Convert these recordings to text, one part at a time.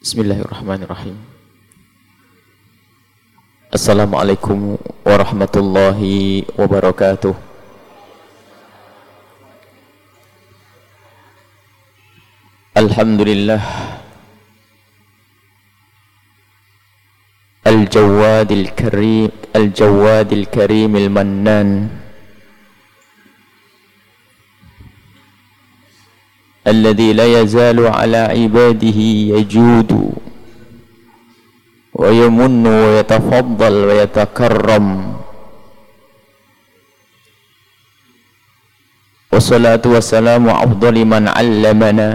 Bismillahirrahmanirrahim. Assalamualaikum warahmatullahi wabarakatuh. Alhamdulillah. الجواد الكريم الجواد الكريم المنان الذي لا يزال على عباده يجود ويمن ويتفضل ويتكرم. والصلاة والسلام أفضل من علمنا.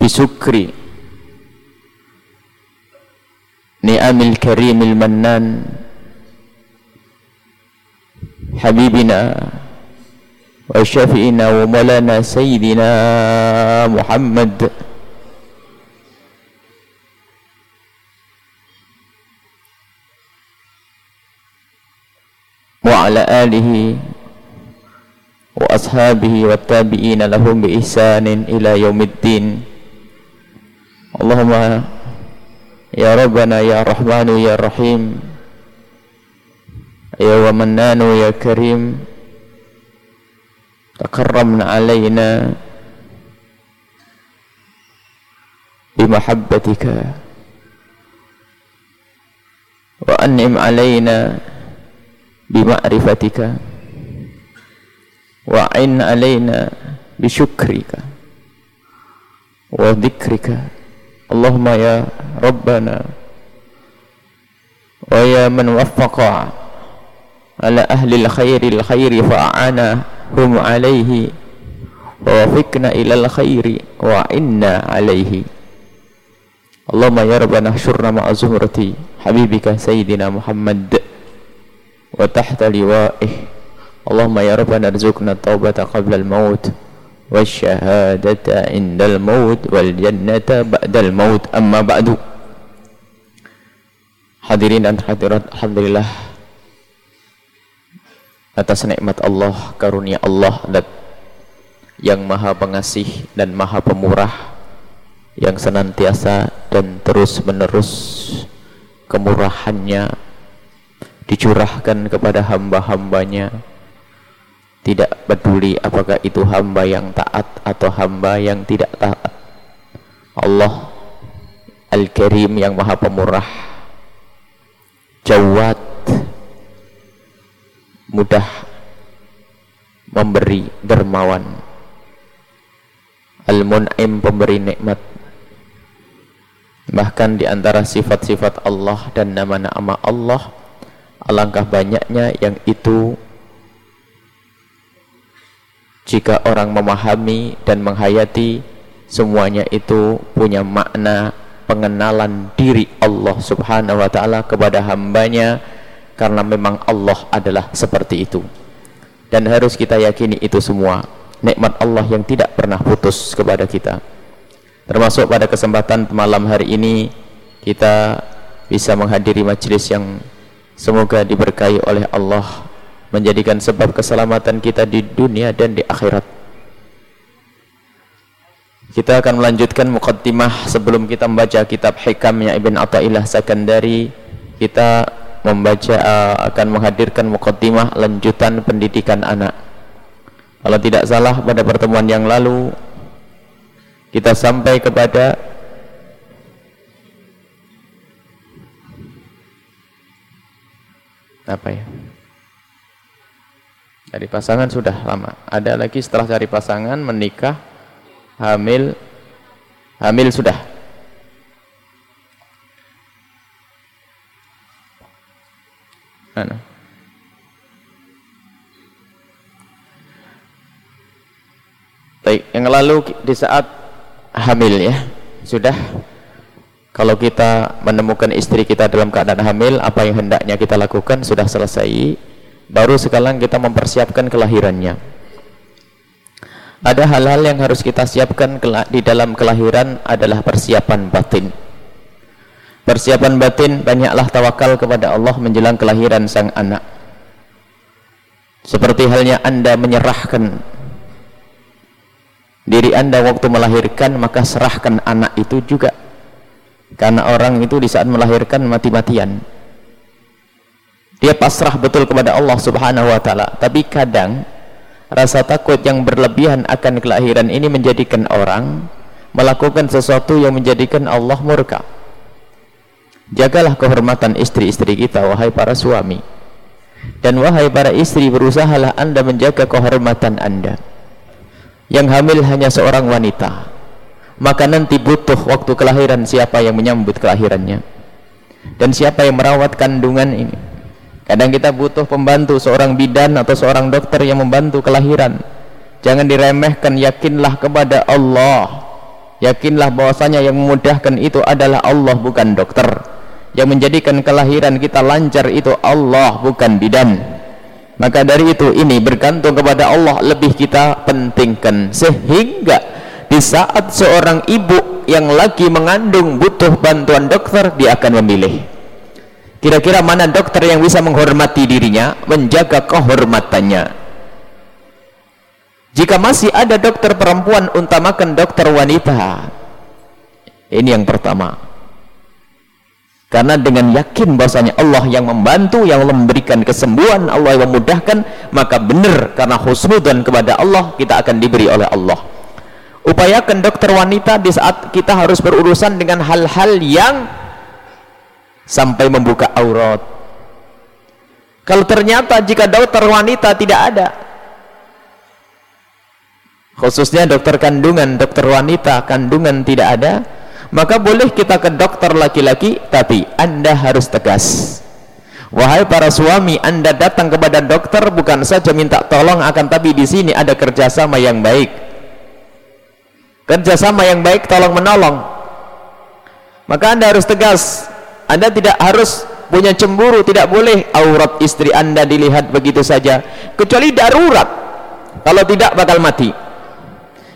بسكر نعم الكريم المنان. حبيبنا وشفينا ومولانا سيدنا محمد. وعلى آله وأصحابه والتابعين لهم بإحسان إلى يوم الدين. اللهم يا ربنا يا رحمن يا رحيم. يا ومنان يا كريم تكرمنا علينا بمحبتك. وأنعم علينا بمعرفتك. وعن علينا بشكرك وذكرك. اللهم يا ربنا ويا من وفق على أهل الخير الخير فأعانهم عليه ووفقنا إلى الخير وعنا عليه. اللهم يا ربنا احشرنا مع زهرة حبيبك سيدنا محمد وتحت لوائه. اللهم يا ربنا ارزقنا التوبة قبل الموت والشهادة عند الموت والجنة بعد الموت. أما بعد Hadirin dan hadirat, Alhamdulillah atas nikmat Allah, karunia Allah dan yang maha pengasih dan maha pemurah yang senantiasa dan terus menerus kemurahannya dicurahkan kepada hamba-hambanya. Tidak peduli apakah itu hamba yang taat atau hamba yang tidak taat. Allah Al-Karim yang maha pemurah jawad mudah memberi dermawan. Al-Mun'im pemberi nikmat. Bahkan di antara sifat-sifat Allah dan nama-nama Allah alangkah banyaknya yang itu. Jika orang memahami dan menghayati semuanya itu punya makna pengenalan diri Allah subhanahu wa ta'ala kepada hambanya karena memang Allah adalah seperti itu. Dan harus kita yakini itu semua. Nikmat Allah yang tidak pernah putus kepada kita. Termasuk pada kesempatan malam hari ini kita bisa menghadiri majlis yang semoga diberkahi oleh Allah menjadikan sebab keselamatan kita di dunia dan di akhirat. Kita akan melanjutkan mukaddimah sebelum kita membaca kitab hikamnya Ibn Atta'illah Sakandari. Kita membaca uh, akan menghadirkan mukaddimah lanjutan pendidikan anak kalau tidak salah pada pertemuan yang lalu kita sampai kepada apa ya Cari pasangan sudah lama. Ada lagi setelah cari pasangan, menikah, hamil, hamil sudah. Mana? Baik, yang lalu di saat hamil ya, sudah. Kalau kita menemukan istri kita dalam keadaan hamil, apa yang hendaknya kita lakukan? Sudah selesai. Baru sekarang kita mempersiapkan kelahirannya. Ada hal-hal yang harus kita siapkan di dalam kelahiran adalah persiapan batin persiapan batin banyaklah tawakal kepada Allah menjelang kelahiran sang anak. Seperti halnya anda menyerahkan diri anda waktu melahirkan maka serahkan anak itu juga. Karena orang itu di saat melahirkan mati-matian. Dia pasrah betul kepada Allah subhanahu wa ta'ala. Tapi kadang rasa takut yang berlebihan akan kelahiran ini menjadikan orang melakukan sesuatu yang menjadikan Allah murka jagalah kehormatan istri-istri kita wahai para suami. Dan wahai para istri berusahalah anda menjaga kehormatan anda. Yang hamil hanya seorang wanita. Maka nanti butuh waktu kelahiran siapa yang menyambut kelahirannya. Dan siapa yang merawat kandungan ini. Kadang kita butuh pembantu seorang bidan atau seorang dokter yang membantu kelahiran. Jangan diremehkan yakinlah kepada Allah. Yakinlah bahwasanya yang memudahkan itu adalah Allah bukan dokter yang menjadikan kelahiran kita lancar itu Allah bukan bidan. Maka dari itu ini bergantung kepada Allah lebih kita pentingkan. Sehingga di saat seorang ibu yang lagi mengandung butuh bantuan dokter dia akan memilih. Kira-kira mana dokter yang bisa menghormati dirinya menjaga kehormatannya? Jika masih ada dokter perempuan utamakan dokter wanita. Ini yang pertama karena dengan yakin bahwasanya Allah yang membantu yang memberikan kesembuhan Allah yang memudahkan maka benar karena husnudan kepada Allah kita akan diberi oleh Allah. Upayakan dokter wanita di saat kita harus berurusan dengan hal-hal yang sampai membuka aurat. Kalau ternyata jika dokter wanita tidak ada khususnya dokter kandungan dokter wanita kandungan tidak ada maka boleh kita ke dokter laki-laki tapi anda harus tegas. Wahai para suami anda datang kepada dokter bukan saja minta tolong akan tapi di sini ada kerjasama yang baik. Kerjasama yang baik tolong menolong. Maka anda harus tegas. Anda tidak harus punya cemburu tidak boleh aurat istri anda dilihat begitu saja. Kecuali darurat. Kalau tidak bakal mati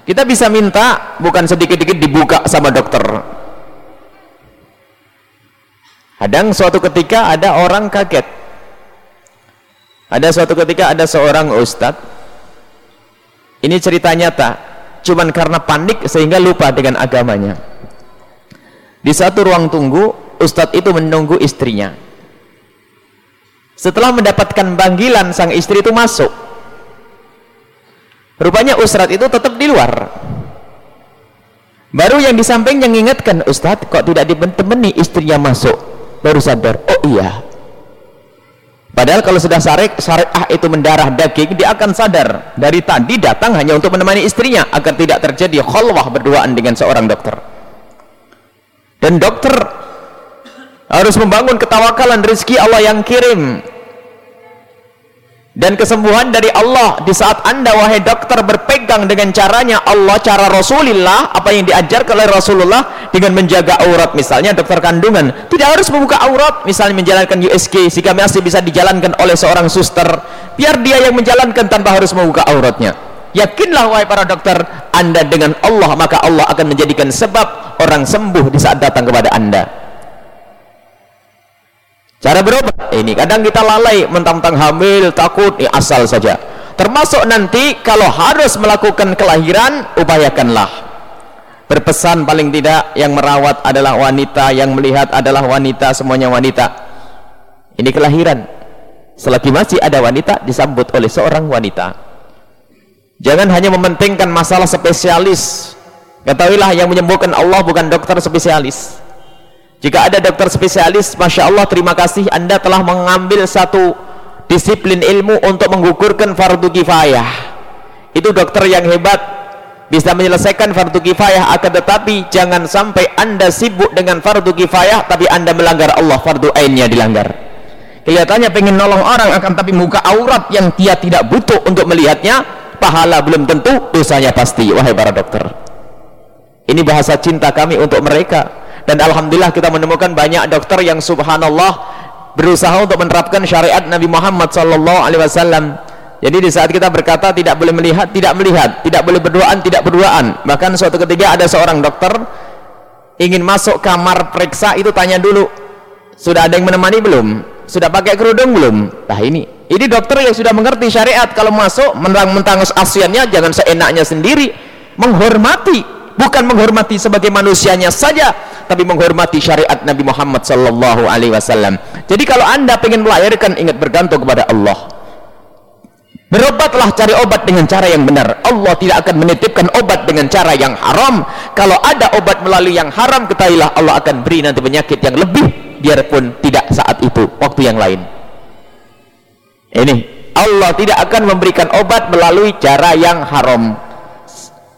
kita bisa minta bukan sedikit-sedikit dibuka sama dokter. Kadang suatu ketika ada orang kaget. Ada suatu ketika ada seorang ustadz. Ini cerita nyata cuman karena panik sehingga lupa dengan agamanya. Di satu ruang tunggu ustadz itu menunggu istrinya. Setelah mendapatkan panggilan sang istri itu masuk rupanya Ustadz itu tetap di luar. Baru yang di samping yang ingatkan Ustadz kok tidak ditemani istrinya masuk? Baru sadar oh iya. Padahal kalau sudah syariah syariah itu mendarah daging dia akan sadar. Dari tadi datang hanya untuk menemani istrinya agar tidak terjadi khalwah berduaan dengan seorang dokter. Dan dokter harus membangun ketawakalan rezeki Allah yang kirim dan kesembuhan dari Allah di saat anda wahai dokter berpegang dengan caranya Allah cara Rasulullah apa yang diajarkan oleh Rasulullah dengan menjaga aurat. Misalnya dokter kandungan tidak harus membuka aurat. Misalnya menjalankan USG jika masih bisa dijalankan oleh seorang suster. Biar dia yang menjalankan tanpa harus membuka auratnya. Yakinlah wahai para dokter anda dengan Allah maka Allah akan menjadikan sebab orang sembuh di saat datang kepada anda cara berobat. Ini kadang kita lalai mentang-mentang hamil takut ya asal saja. Termasuk nanti kalau harus melakukan kelahiran upayakanlah. Berpesan paling tidak yang merawat adalah wanita yang melihat adalah wanita semuanya wanita. Ini kelahiran. Selagi masih ada wanita disambut oleh seorang wanita. Jangan hanya mementingkan masalah spesialis. Ketahuilah yang menyembuhkan Allah bukan dokter spesialis jika ada dokter spesialis Masya Allah terima kasih. Anda telah mengambil satu disiplin ilmu untuk menggugurkan fardu kifayah. Itu dokter yang hebat. Bisa menyelesaikan fardu kifayah akan tetapi jangan sampai anda sibuk dengan fardu kifayah tapi anda melanggar Allah fardu ainnya dilanggar. Kelihatannya pengen nolong orang akan tapi muka aurat yang dia tidak butuh untuk melihatnya pahala belum tentu dosanya pasti wahai para dokter. Ini bahasa cinta kami untuk mereka dan Alhamdulillah kita menemukan banyak dokter yang subhanallah berusaha untuk menerapkan syariat Nabi Muhammad sallallahu alaihi wasallam jadi di saat kita berkata tidak boleh melihat, tidak melihat, tidak boleh berduaan, tidak berduaan. Bahkan suatu ketika ada seorang dokter ingin masuk kamar periksa itu tanya dulu, sudah ada yang menemani belum? sudah pakai kerudung belum nah ini ini dokter yang sudah mengerti syariat kalau masuk mentang-mentang asiannya jangan seenaknya sendiri menghormati bukan menghormati sebagai manusianya saja tapi menghormati syariat Nabi Muhammad sallallahu alaihi wasallam. Jadi kalau anda ingin melahirkan ingat bergantung kepada Allah. Berobatlah cari obat dengan cara yang benar. Allah tidak akan menitipkan obat dengan cara yang haram. Kalau ada obat melalui yang haram ketahuilah Allah akan beri nanti penyakit yang lebih. Biarpun tidak saat itu waktu yang lain. Ini Allah tidak akan memberikan obat melalui cara yang haram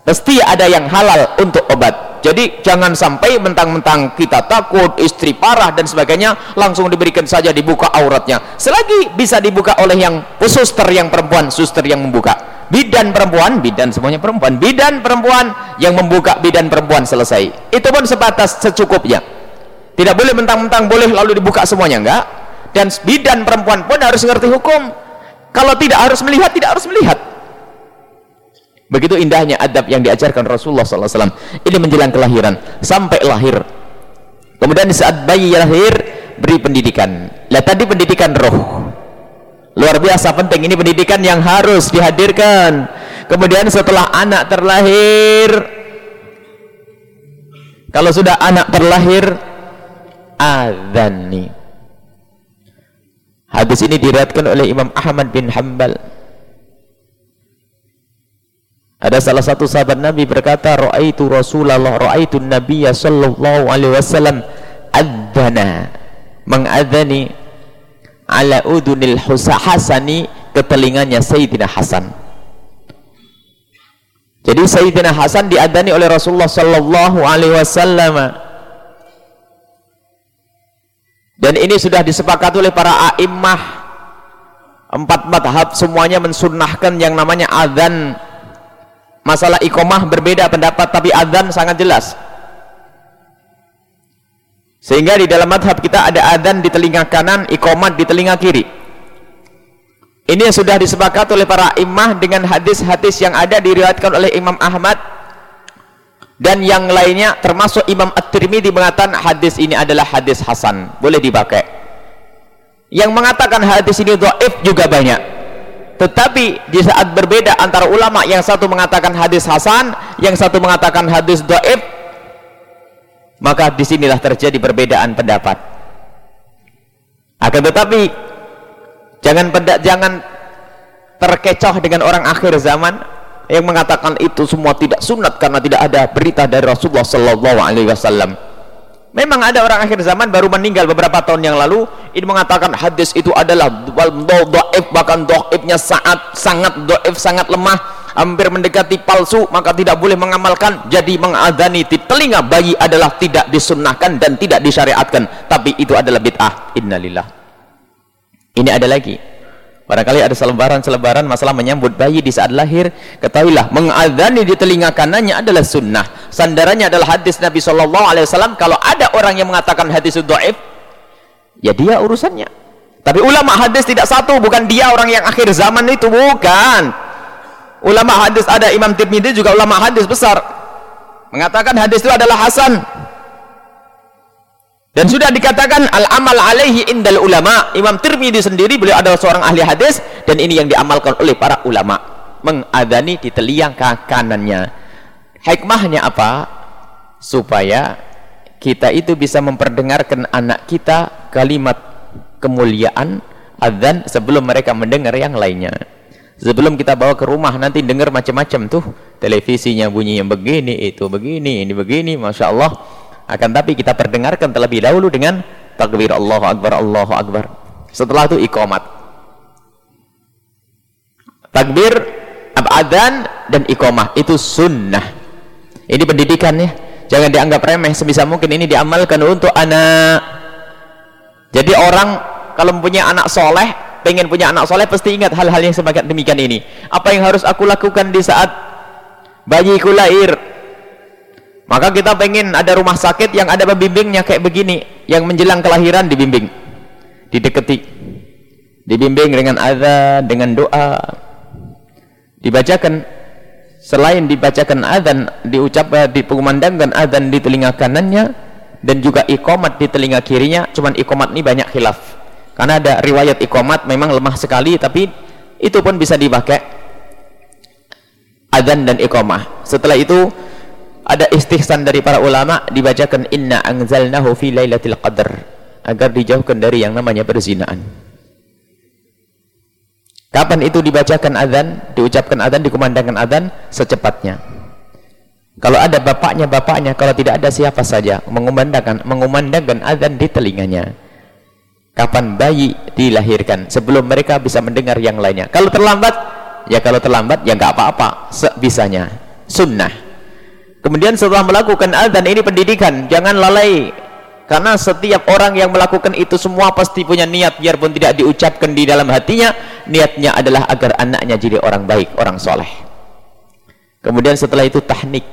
pasti ada yang halal untuk obat. Jadi jangan sampai mentang-mentang kita takut istri parah dan sebagainya langsung diberikan saja dibuka auratnya. Selagi bisa dibuka oleh yang suster yang perempuan suster yang membuka. Bidan perempuan bidan semuanya perempuan. Bidan perempuan yang membuka bidan perempuan selesai. Itu pun sebatas secukupnya. Tidak boleh mentang-mentang boleh lalu dibuka semuanya enggak. Dan bidan perempuan pun harus mengerti hukum. Kalau tidak harus melihat tidak harus melihat begitu indahnya adab yang diajarkan Rasulullah SAW ini menjelang kelahiran. Sampai lahir. Kemudian di saat bayi lahir beri pendidikan. Lah tadi pendidikan roh. Luar biasa penting. Ini pendidikan yang harus dihadirkan. Kemudian setelah anak terlahir kalau sudah anak terlahir adhani hadis ini diriatkan oleh Imam Ahmad bin Hanbal ada salah satu sahabat Nabi berkata ra'aitu Rasulullah ra'aitu Nabiya sallallahu alaihi wasallam adzana. Mengadhani ala udunil hasani ke telinganya Sayyidina Hasan. Jadi Sayyidina Hasan diadani oleh Rasulullah sallallahu alaihi wasallam. Dan ini sudah disepakati oleh para a'immah. Empat madhab semuanya mensunnahkan yang namanya adhan masalah ikomah berbeda pendapat tapi adhan sangat jelas. Sehingga di dalam madhab kita ada adhan di telinga kanan ikomat di telinga kiri. Ini yang sudah disepakati oleh para imah dengan hadis-hadis yang ada diriwayatkan oleh Imam Ahmad. Dan yang lainnya termasuk Imam At-Tirmidzi mengatakan hadis ini adalah hadis hasan boleh dipakai. Yang mengatakan hadis ini dhaif juga banyak tetapi di saat berbeda antara ulama yang satu mengatakan hadis hasan yang satu mengatakan hadis dhaif maka di sinilah terjadi perbedaan pendapat akan tetapi jangan jangan terkecoh dengan orang akhir zaman yang mengatakan itu semua tidak sunat karena tidak ada berita dari Rasulullah sallallahu alaihi wasallam. Memang ada orang akhir zaman baru meninggal beberapa tahun yang lalu. Ini mengatakan hadis itu adalah dhaif bahkan dhaifnya sangat sangat dhaif sangat lemah hampir mendekati palsu maka tidak boleh mengamalkan. Jadi mengadani di telinga bayi adalah tidak disunnahkan dan tidak disyariatkan. Tapi itu adalah bid'ah. Innalillah. Ini ada lagi. Barangkali ada selebaran-selebaran masalah menyambut bayi di saat lahir. Ketahuilah, mengadani di telinga kanannya adalah sunnah. Sandarannya adalah hadis Nabi Shallallahu Alaihi Wasallam. Kalau ada orang yang mengatakan hadis itu doif, ya dia urusannya. Tapi ulama hadis tidak satu, bukan dia orang yang akhir zaman itu, bukan. Ulama hadis ada Imam Tirmidzi juga ulama hadis besar. Mengatakan hadis itu adalah hasan dan sudah dikatakan al-amal alaihi indal ulama Imam Tirmidzi sendiri beliau adalah seorang ahli hadis dan ini yang diamalkan oleh para ulama mengadani di telinga kanannya hikmahnya apa? Supaya kita itu bisa memperdengarkan anak kita kalimat kemuliaan adzan sebelum mereka mendengar yang lainnya. Sebelum kita bawa ke rumah nanti dengar macam-macam tuh. Televisinya bunyi yang begini itu begini ini begini Masya Allah. Akan tapi kita perdengarkan terlebih dahulu dengan takbir. Allahu Akbar Allahu Akbar. Setelah itu ikomat takbir abadan dan ikomah itu sunnah ini pendidikannya jangan dianggap remeh sebisa mungkin ini diamalkan untuk anak. Jadi orang kalau punya anak soleh pengen punya anak soleh pasti ingat hal-hal yang semacam demikian ini. Apa yang harus aku lakukan di saat bayiku lahir? Maka kita pengen ada rumah sakit yang ada pembimbingnya kayak begini yang menjelang kelahiran dibimbing dideketi dibimbing dengan azan dengan doa dibacakan selain dibacakan azan diucap dikumandangkan azan di telinga kanannya dan juga ikomat di telinga kirinya cuman ikomat ini banyak khilaf. Karena ada riwayat ikomat memang lemah sekali tapi itu pun bisa dipakai. Adzan dan iqamah. Setelah itu ada istihsan dari para ulama dibacakan inna anzalnahu fi lailatul qadar agar dijauhkan dari yang namanya perzinaan kapan itu dibacakan adzan diucapkan adzan dikumandangkan adzan? Secepatnya. Kalau ada bapaknya bapaknya. Kalau tidak ada siapa saja? Mengumandangkan mengumandangkan adzan di telinganya. Kapan bayi dilahirkan? Sebelum mereka bisa mendengar yang lainnya. Kalau terlambat ya kalau terlambat ya nggak apa-apa. Sebisanya. Sunnah. Kemudian setelah melakukan adzan ini pendidikan, jangan lalai. Karena setiap orang yang melakukan itu semua pasti punya niat biarpun tidak diucapkan di dalam hatinya, niatnya adalah agar anaknya jadi orang baik, orang soleh. Kemudian setelah itu tahnik.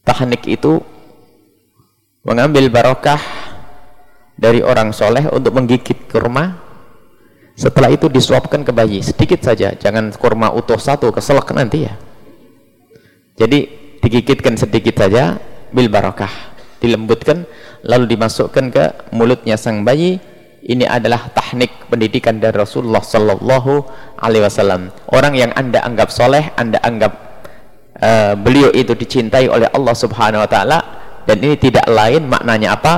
Tahnik itu mengambil barokah dari orang soleh untuk menggigit kurma. Setelah itu disuapkan ke bayi sedikit saja, jangan kurma utuh satu keselak nanti ya. Jadi digigitkan sedikit saja bil barakah dilembutkan lalu dimasukkan ke mulutnya sang bayi. Ini adalah teknik pendidikan dari Rasulullah sallallahu alaihi wasallam. Orang yang Anda anggap soleh Anda anggap uh, beliau itu dicintai oleh Allah Subhanahu wa taala dan ini tidak lain maknanya apa?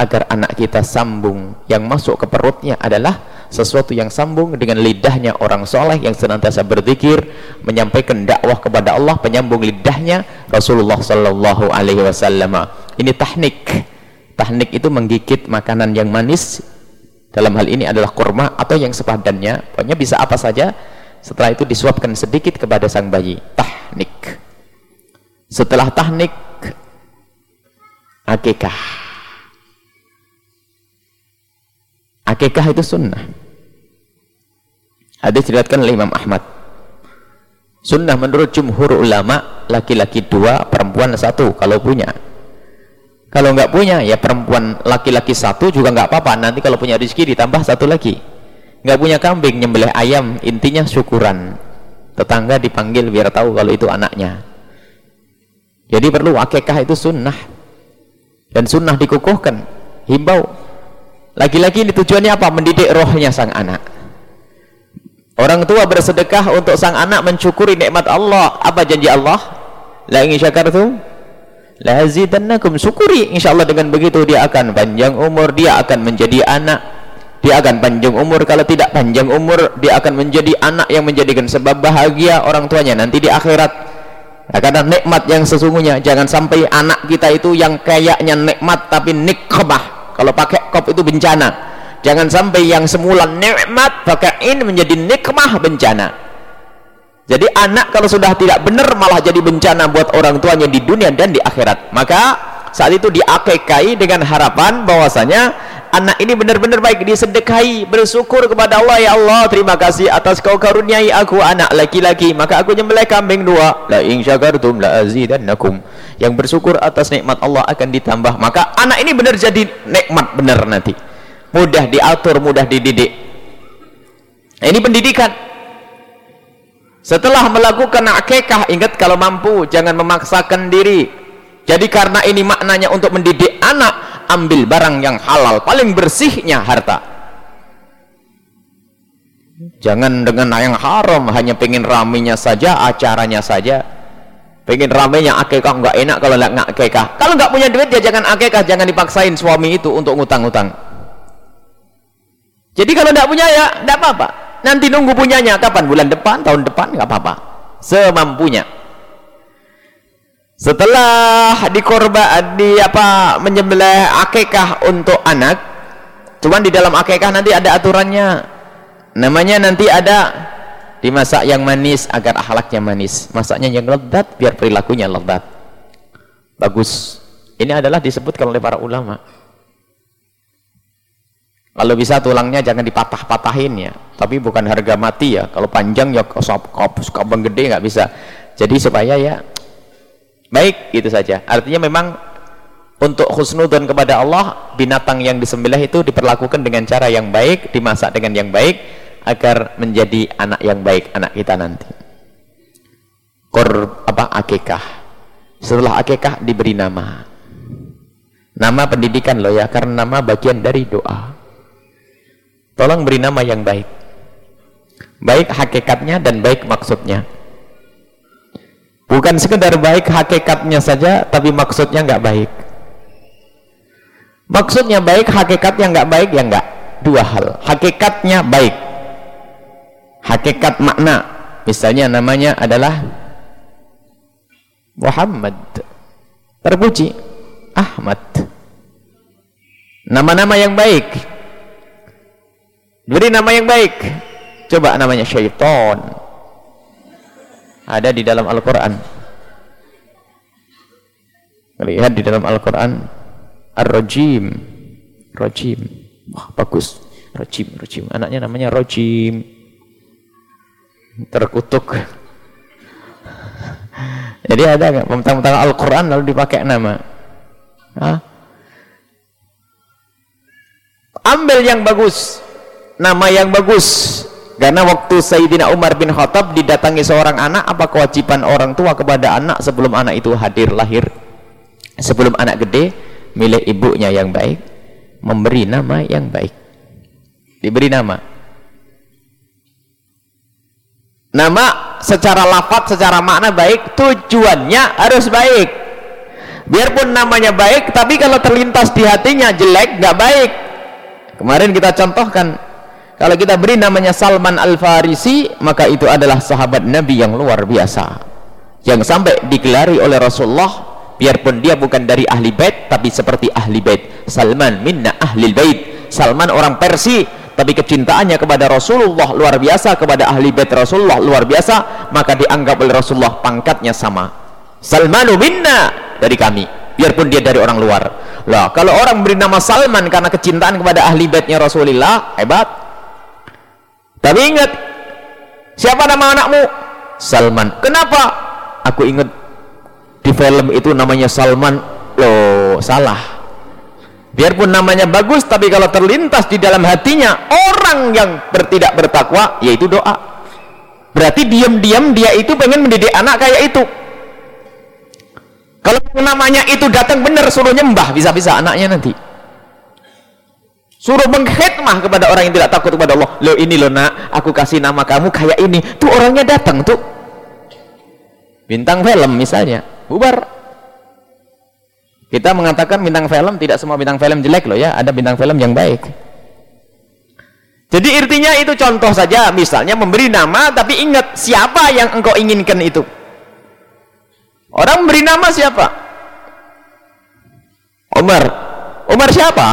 Agar anak kita sambung. Yang masuk ke perutnya adalah sesuatu yang sambung dengan lidahnya orang soleh yang senantiasa berzikir menyampaikan dakwah kepada Allah penyambung lidahnya Rasulullah Sallallahu Alaihi Wasallam ini teknik. Teknik itu menggigit makanan yang manis. Dalam hal ini adalah kurma atau yang sepadannya. Pokoknya bisa apa saja. Setelah itu disuapkan sedikit kepada sang bayi. Teknik. Setelah teknik akikah. Akikah itu sunnah. Hadis diriwayatkan oleh Imam Ahmad. Sunnah menurut jumhur ulama laki-laki dua, perempuan satu kalau punya. Kalau enggak punya ya perempuan laki-laki satu juga enggak apa-apa. Nanti kalau punya rezeki ditambah satu lagi. Enggak punya kambing nyembelih ayam intinya syukuran. Tetangga dipanggil biar tahu kalau itu anaknya. Jadi perlu akikah itu sunnah dan sunnah dikukuhkan. Himbau. Lagi-lagi ini tujuannya apa? Mendidik rohnya sang anak Orang tua bersedekah untuk sang anak mencukuri nikmat Allah. Apa janji Allah? La in syakartum la azidannakum. Syukuri insyaallah dengan begitu dia akan panjang umur, dia akan menjadi anak. Dia akan panjang umur kalau tidak panjang umur dia akan menjadi anak yang menjadikan sebab bahagia orang tuanya nanti di akhirat. Nah, karena nikmat yang sesungguhnya jangan sampai anak kita itu yang kayaknya nikmat tapi nikmah. Kalau pakai kop itu bencana jangan sampai yang semula nikmat ini menjadi nikmah bencana jadi anak kalau sudah tidak benar malah jadi bencana buat orang tuanya di dunia dan di akhirat. Maka saat itu diakekai dengan harapan bahwasanya anak ini benar-benar baik. Disedekahi bersyukur kepada Allah ya Allah terima kasih atas kau karuniai aku anak laki-laki. Maka aku nyembelih kambing dua. La in syakartum la azidannakum. Yang bersyukur atas nikmat Allah akan ditambah. Maka anak ini benar jadi nikmat benar nanti. Mudah diatur, mudah dididik. Ini pendidikan. Setelah melakukan akikah, ingat kalau mampu, jangan memaksakan diri. Jadi karena ini maknanya untuk mendidik anak, ambil barang yang halal, paling bersihnya harta. Jangan dengan yang haram, hanya pengen raminya saja, acaranya saja. Pengen ramenya akikah nggak enak kalau nggak akikah. Kalau nggak punya duit ya jangan akikah, jangan dipaksain suami itu untuk ngutang-ngutang. Jadi kalau tidak punya ya tidak apa-apa. Nanti nunggu punyanya kapan? Bulan depan, tahun depan nggak apa-apa. Semampunya. Setelah dikorban di apa menyembelih akikah untuk anak, cuman di dalam akikah nanti ada aturannya. Namanya nanti ada dimasak yang manis agar akhlaknya manis, masaknya yang lezat biar perilakunya lezat. Bagus. Ini adalah disebutkan oleh para ulama. Kalau bisa tulangnya jangan dipatah-patahin ya. Tapi bukan harga mati ya. Kalau panjang ya kabang gede nggak bisa. Jadi supaya ya baik gitu saja. Artinya memang untuk khusnudun kepada Allah binatang yang disembelih itu diperlakukan dengan cara yang baik, dimasak dengan yang baik agar menjadi anak yang baik anak kita nanti. Kor apa akikah. Setelah akikah diberi nama. Nama pendidikan loh ya karena nama bagian dari doa tolong beri nama yang baik. Baik hakikatnya dan baik maksudnya. Bukan sekedar baik hakikatnya saja tapi maksudnya nggak baik. Maksudnya baik hakikatnya nggak baik ya nggak. Dua hal. Hakikatnya baik. Hakikat makna. Misalnya namanya adalah Muhammad. Terpuji. Ahmad. Nama-nama yang baik beri nama yang baik. Coba namanya syaitan. Ada di dalam Al-Quran. Lihat di dalam Al-Quran. Ar-Rajim. Rajim. Wah bagus. Rajim Rajim. Anaknya namanya Rajim. Terkutuk. Jadi ada nggak mentang-mentang Al-Quran lalu dipakai nama? Hah? ambil yang bagus nama yang bagus. Karena waktu Sayyidina Umar bin Khattab didatangi seorang anak apa kewajiban orang tua kepada anak sebelum anak itu hadir lahir? Sebelum anak gede milik ibunya yang baik memberi nama yang baik. Diberi nama. Nama secara lafaz secara makna baik tujuannya harus baik. Biarpun namanya baik tapi kalau terlintas di hatinya jelek nggak baik. Kemarin kita contohkan kalau kita beri namanya Salman Al-Farisi maka itu adalah sahabat Nabi yang luar biasa. Yang sampai digelari oleh Rasulullah biarpun dia bukan dari ahli bait tapi seperti ahli bait. Salman minna ahli bait. Salman orang Persia tapi kecintaannya kepada Rasulullah luar biasa kepada ahli bait Rasulullah luar biasa maka dianggap oleh Rasulullah pangkatnya sama. Salmanu minna dari kami. Biarpun dia dari orang luar. Lah kalau orang beri nama Salman karena kecintaan kepada ahli baitnya Rasulullah hebat tapi ingat siapa nama anakmu? Salman. Kenapa? Aku ingat di film itu namanya Salman. Loh salah. Biarpun namanya bagus tapi kalau terlintas di dalam hatinya orang yang bertidak bertakwa yaitu doa. Berarti diam-diam dia itu pengen mendidik anak kayak itu. Kalau namanya itu datang benar suruh nyembah bisa-bisa anaknya nanti suruh mengkhidmah kepada orang yang tidak takut kepada Allah lo ini lo nak aku kasih nama kamu kayak ini tuh orangnya datang tuh bintang film misalnya bubar kita mengatakan bintang film tidak semua bintang film jelek loh ya, ada bintang film yang baik. Jadi artinya itu contoh saja, misalnya memberi nama tapi ingat siapa yang engkau inginkan itu. Orang memberi nama siapa? Umar. Umar siapa?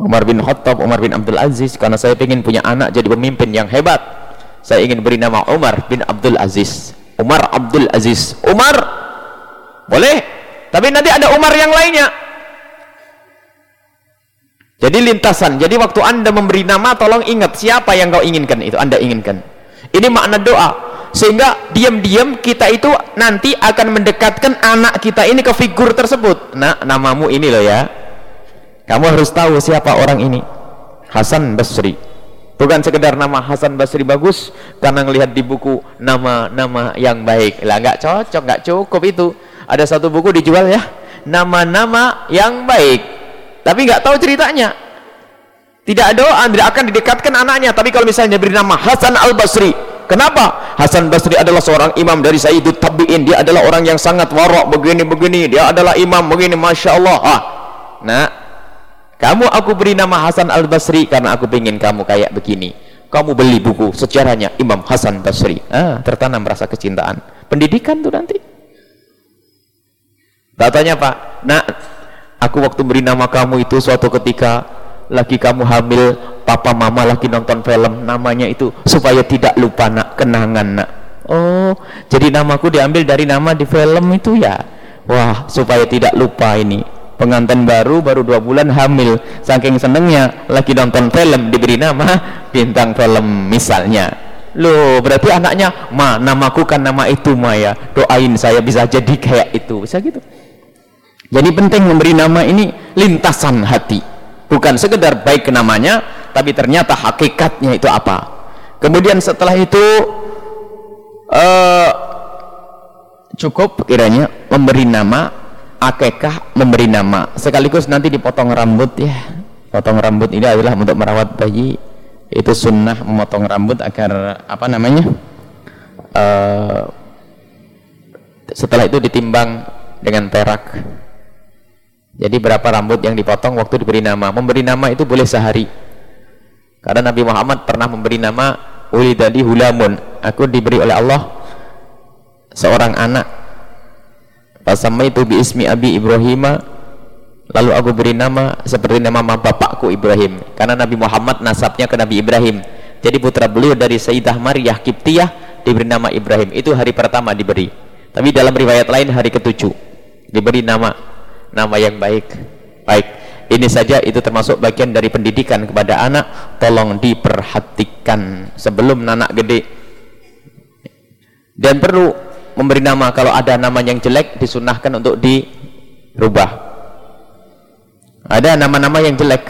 Umar bin Khattab, Umar bin Abdul Aziz karena saya ingin punya anak jadi pemimpin yang hebat. Saya ingin beri nama Umar bin Abdul Aziz. Umar Abdul Aziz. Umar! Boleh? Tapi nanti ada Umar yang lainnya. Jadi lintasan. Jadi waktu anda memberi nama tolong ingat siapa yang kau inginkan itu anda inginkan. Ini makna doa. Sehingga diam-diam kita itu nanti akan mendekatkan anak kita ini ke figur tersebut. Nah namamu ini loh ya kamu harus tahu siapa orang ini. Hasan Basri. Bukan sekedar nama Hasan Basri bagus karena melihat di buku nama-nama yang baik. Lah nggak cocok nggak cukup itu. Ada satu buku dijual ya nama-nama yang baik. Tapi nggak tahu ceritanya. Tidak doa tidak akan didekatkan anaknya. Tapi kalau misalnya beri nama Hasan Al-Basri kenapa? Hasan Basri adalah seorang imam dari Sayyidut Tabi'in. Dia adalah orang yang sangat warok begini-begini dia adalah imam. Begini Masya Allah. Ah. nah kamu aku beri nama Hasan Al-Basri karena aku ingin kamu kayak begini kamu beli buku sejarahnya Imam Hasan Basri ah, tertanam rasa kecintaan pendidikan tuh nanti Katanya Pak, nak, aku waktu beri nama kamu itu suatu ketika lagi kamu hamil, papa mama lagi nonton film, namanya itu supaya tidak lupa nak, kenangan nak. Oh, jadi namaku diambil dari nama di film itu ya. Wah, supaya tidak lupa ini. Pengantin baru baru dua bulan hamil, saking senengnya lagi nonton film diberi nama bintang film misalnya. Loh, berarti anaknya, ma, namaku kan nama itu Maya. Doain saya bisa jadi kayak itu. Bisa gitu. Jadi penting memberi nama ini lintasan hati. Bukan sekedar baik namanya, tapi ternyata hakikatnya itu apa. Kemudian setelah itu uh, cukup kiranya memberi nama akekah memberi nama. Sekaligus nanti dipotong rambut ya. Potong rambut ini adalah untuk merawat bayi. Itu sunnah memotong rambut agar apa namanya uh, setelah itu ditimbang dengan perak. Jadi berapa rambut yang dipotong waktu diberi nama. Memberi nama itu boleh sehari. Karena Nabi Muhammad pernah memberi nama ulidali hulamun. Aku diberi oleh Allah seorang anak pasamai itu bi ismi abi Ibrahim lalu aku beri nama seperti nama bapakku Ibrahim. Karena Nabi Muhammad nasabnya ke Nabi Ibrahim. Jadi putra beliau dari Sayyidah Maryah Kiptiyah diberi nama Ibrahim. Itu hari pertama diberi. Tapi dalam riwayat lain hari ketujuh. Diberi nama nama yang baik. Baik. Ini saja itu termasuk bagian dari pendidikan kepada anak. Tolong diperhatikan sebelum anak gede. Dan perlu memberi nama. Kalau ada nama yang jelek disunahkan untuk dirubah. Ada nama-nama yang jelek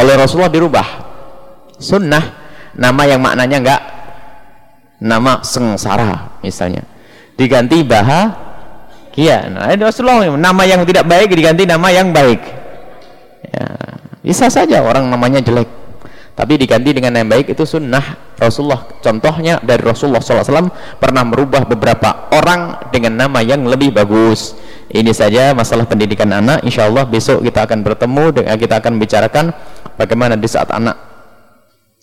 oleh Rasulullah dirubah. Sunnah nama yang maknanya enggak nama sengsara misalnya. Diganti bahagia nah, Rasulullah nama yang tidak baik diganti nama yang baik. Ya, bisa saja orang namanya jelek tapi diganti dengan yang baik itu sunnah Rasulullah. Contohnya dari Rasulullah SAW pernah merubah beberapa orang dengan nama yang lebih bagus. Ini saja masalah pendidikan anak. Insya Allah besok kita akan bertemu dengan kita akan bicarakan bagaimana di saat anak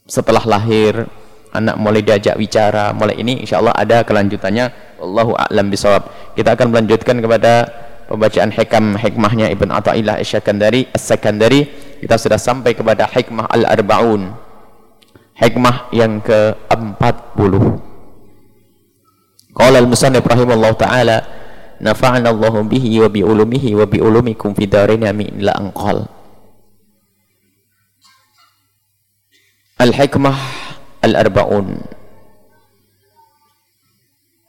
setelah lahir anak mulai diajak bicara mulai ini insya Allah ada kelanjutannya. Allahu a'lam bisawab kita akan melanjutkan kepada pembacaan hikam hikmahnya Ibn Atta'illah As-Sakandari As-Sakandari kita sudah sampai kepada hikmah Al-Arba'un. Hikmah yang ke-40 Qala al-musannif rahimahullah ta'ala nafa'ana Allahu bihi wa bi ulumihi wa bi ulumikum fi darin amin la anqal Al-hikmah al-arba'un.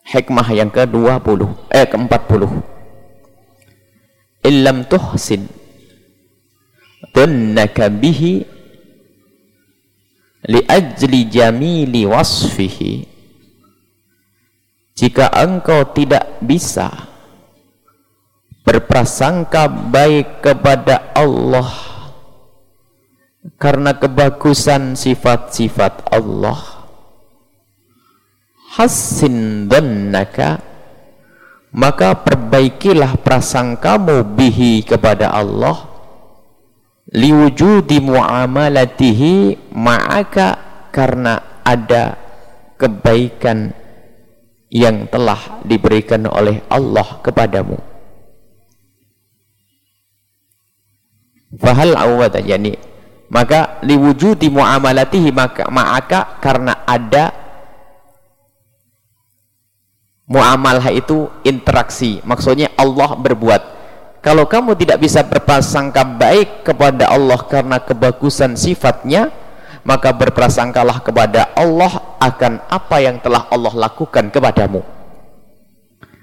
Hikmah yang ke-20 eh ke-40 Illam tuhsin Dunnaka bihi Li ajli jamili wasfihi Jika engkau tidak bisa berprasangka baik kepada Allah karena kebagusan sifat-sifat Allah hasin dhannaka maka perbaikilah prasangkamu bihi kepada Allah liwujudi muamalatihi ma'aka karena ada kebaikan yang telah diberikan oleh Allah kepadamu. Fahal awwada yani maka liwujudi muamalatihi maka ma'aka karena ada muamalah itu interaksi. Maksudnya Allah berbuat kalau kamu tidak bisa berprasangka baik kepada Allah karena kebagusan sifatnya maka berprasangkalah kepada Allah akan apa yang telah Allah lakukan kepadamu.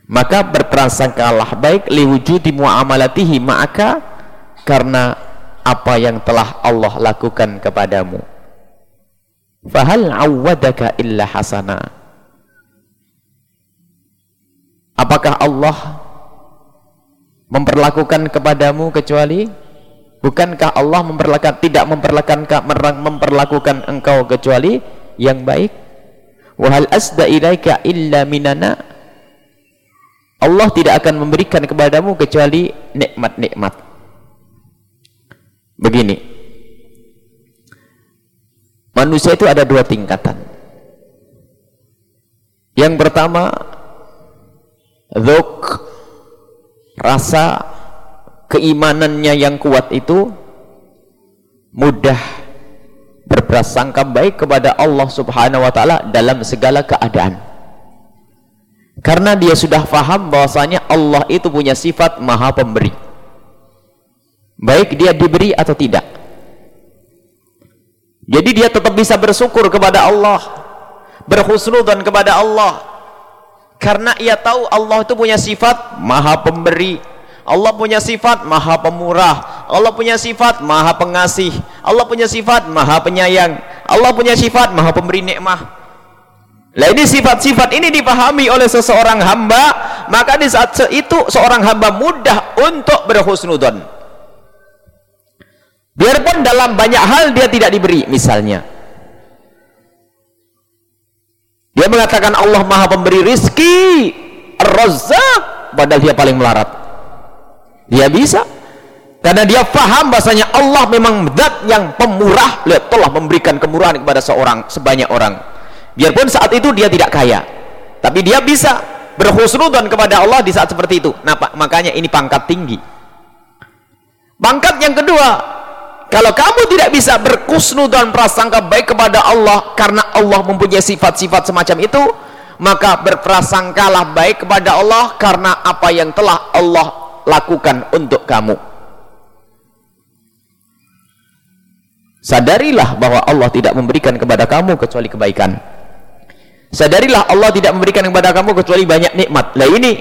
Maka berprasangkalah baik liwujudi muamalatihi ma'aka karena apa yang telah Allah lakukan kepadamu. Fahal awwadaka illa hasana? Apakah Allah memperlakukan kepadamu kecuali bukankah Allah memperlakukan tidak memperlakukan memperlakukan engkau kecuali yang baik? Wahal asda ilaika illa minana. Allah tidak akan memberikan kepadamu kecuali nikmat-nikmat. Begini. Manusia itu ada dua tingkatan. Yang pertama dhuk rasa keimanannya yang kuat itu mudah berprasangka baik kepada Allah subhanahu wa ta'ala dalam segala keadaan. Karena dia sudah faham bahwasanya Allah itu punya sifat maha pemberi. Baik dia diberi atau tidak. Jadi dia tetap bisa bersyukur kepada Allah berhusnudan kepada Allah karena ia tahu Allah itu punya sifat maha pemberi. Allah punya sifat maha pemurah. Allah punya sifat maha pengasih. Allah punya sifat maha penyayang. Allah punya sifat maha pemberi nikmah. Lah ini sifat-sifat ini dipahami oleh seseorang hamba maka di saat itu seorang hamba mudah untuk berhusnudan biarpun dalam banyak hal dia tidak diberi misalnya dia mengatakan Allah maha pemberi rizki Razak padahal dia paling melarat. Dia bisa. Karena dia faham bahasanya Allah memang zat yang pemurah. Lihat telah memberikan kemurahan kepada seorang sebanyak orang. Biarpun saat itu dia tidak kaya. Tapi dia bisa berhusnudan kepada Allah di saat seperti itu. Nah makanya ini pangkat tinggi. Pangkat yang kedua kalau kamu tidak bisa berkusnudan prasangka baik kepada Allah karena Allah mempunyai sifat-sifat semacam itu maka berprasangkalah baik kepada Allah karena apa yang telah Allah lakukan untuk kamu. Sadarilah bahwa Allah tidak memberikan kepada kamu kecuali kebaikan. Sadarilah Allah tidak memberikan kepada kamu kecuali banyak nikmat. Lah ini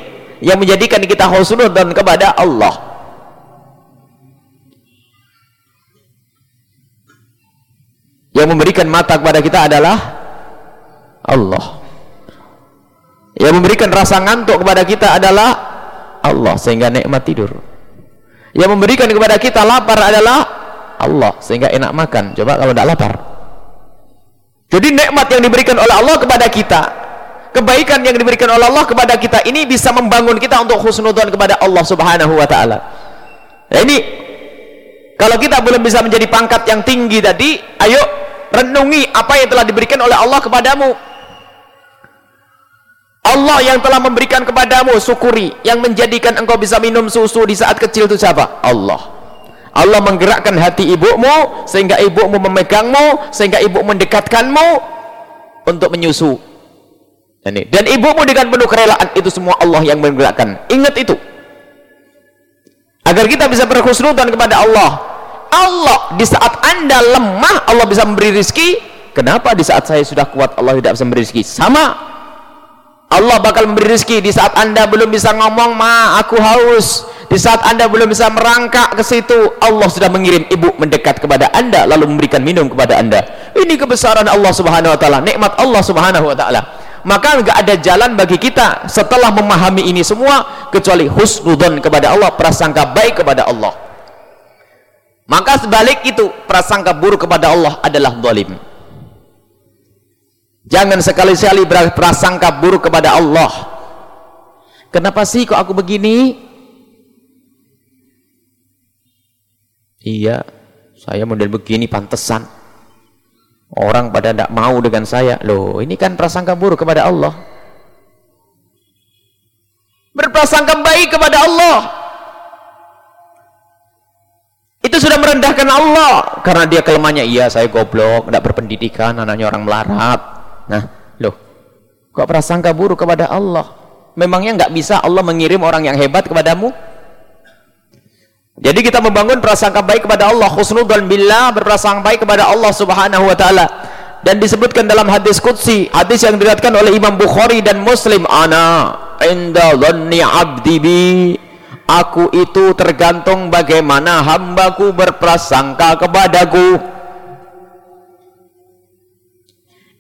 yang menjadikan kita dan kepada Allah yang memberikan mata kepada kita adalah Allah. Yang memberikan rasa ngantuk kepada kita adalah Allah sehingga nikmat tidur. Yang memberikan kepada kita lapar adalah Allah sehingga enak makan. Coba kalau tidak lapar. Jadi nikmat yang diberikan oleh Allah kepada kita kebaikan yang diberikan oleh Allah kepada kita ini bisa membangun kita untuk khusnudan kepada Allah subhanahu wa ta'ala. Nah ini kalau kita belum bisa menjadi pangkat yang tinggi tadi ayo renungi apa yang telah diberikan oleh Allah kepadamu. Allah yang telah memberikan kepadamu syukuri yang menjadikan engkau bisa minum susu di saat kecil itu siapa? Allah. Allah menggerakkan hati ibumu sehingga ibumu memegangmu sehingga ibu mendekatkanmu untuk menyusu. Dan ibumu dengan penuh kerelaan itu semua Allah yang menggerakkan. Ingat itu. Agar kita bisa berkhusnudan kepada Allah Allah di saat anda lemah Allah bisa memberi rizki. Kenapa di saat saya sudah kuat Allah tidak bisa memberi rizki? Sama. Allah bakal memberi rezeki di saat anda belum bisa ngomong ma aku haus. Di saat anda belum bisa merangkak ke situ Allah sudah mengirim ibu mendekat kepada anda lalu memberikan minum kepada anda. Ini kebesaran Allah subhanahu wa ta'ala nikmat Allah subhanahu wa ta'ala. Maka enggak ada jalan bagi kita setelah memahami ini semua kecuali husnudon kepada Allah prasangka baik kepada Allah maka sebalik itu prasangka buruk kepada Allah adalah zalim Jangan sekali-sekali berprasangka buruk kepada Allah. Kenapa sih kok aku begini? Iya, saya model begini pantesan. Orang pada tidak mau dengan saya. Loh, ini kan prasangka buruk kepada Allah. Berprasangka baik kepada Allah. Itu sudah merendahkan Allah karena dia kelemahannya iya saya goblok, tidak berpendidikan, anaknya orang melarat Nah, loh, kok prasangka buruk kepada Allah? Memangnya nggak bisa Allah mengirim orang yang hebat kepadamu? Jadi kita membangun prasangka baik kepada Allah, khusnudzan billah, berprasangka baik kepada Allah Subhanahu wa taala. Dan disebutkan dalam hadis qudsi, hadis yang diriwayatkan oleh Imam Bukhari dan Muslim, ana inda dhanni 'abdi bi aku itu tergantung bagaimana hambaku berprasangka kepadaku.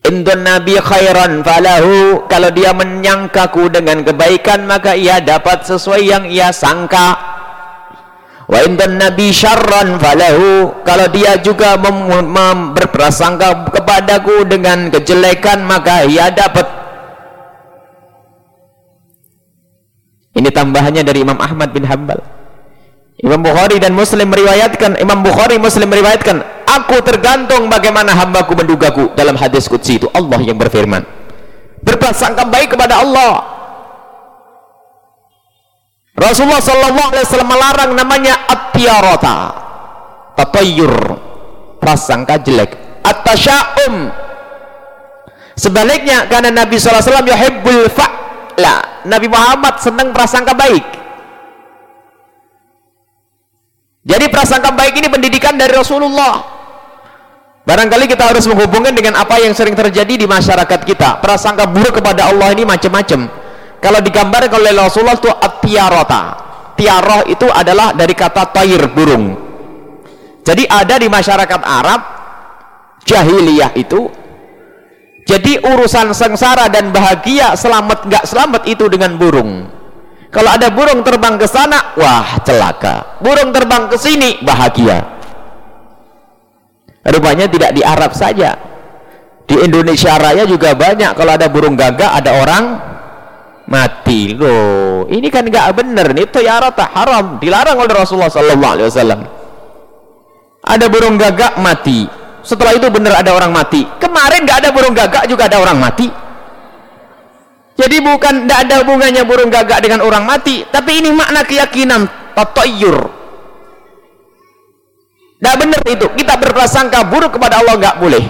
Indun Nabi khairan falahu. Kalau dia menyangkaku dengan kebaikan Maka ia dapat sesuai yang ia sangka. Wa indun Nabi syarran falahu. Kalau dia juga berprasangka kepadaku dengan kejelekan Maka ia dapat Ini tambahannya dari Imam Ahmad bin Hanbal. Imam Bukhari dan Muslim meriwayatkan Imam Bukhari Muslim meriwayatkan aku tergantung bagaimana hambaku mendugaku dalam hadis kudsi itu. Allah yang berfirman. Berprasangka baik kepada Allah. Rasulullah sallallahu alaihi wasallam melarang namanya at-tiyarata tatayyur prasangka jelek at-tasyaum. Sebaliknya karena Nabi sallallahu alaihi wasallam yuhibbul fa'la Nabi Muhammad senang prasangka baik jadi prasangka baik ini pendidikan dari Rasulullah. Barangkali kita harus menghubungkan dengan apa yang sering terjadi di masyarakat kita. Prasangka buruk kepada Allah ini macam-macam. Kalau digambarkan oleh Rasulullah itu at-tiarata. Tiaroh itu adalah dari kata tair burung. Jadi ada di masyarakat Arab jahiliyah itu jadi urusan sengsara dan bahagia selamat nggak selamat itu dengan burung. Kalau ada burung terbang ke sana wah celaka. Burung terbang ke sini bahagia. Rupanya tidak di Arab saja. Di Indonesia Raya juga banyak. Kalau ada burung gagak ada orang mati. Loh ini kan nggak benar. Tiara tak haram. Dilarang oleh Rasulullah Sallallahu Alaihi Wasallam. Ada burung gagak mati. Setelah itu benar ada orang mati kemarin nggak ada burung gagak juga ada orang mati. Jadi bukan tidak ada hubungannya burung gagak dengan orang mati tapi ini makna keyakinan tatoyur tidak benar itu. Kita berprasangka buruk kepada Allah nggak boleh.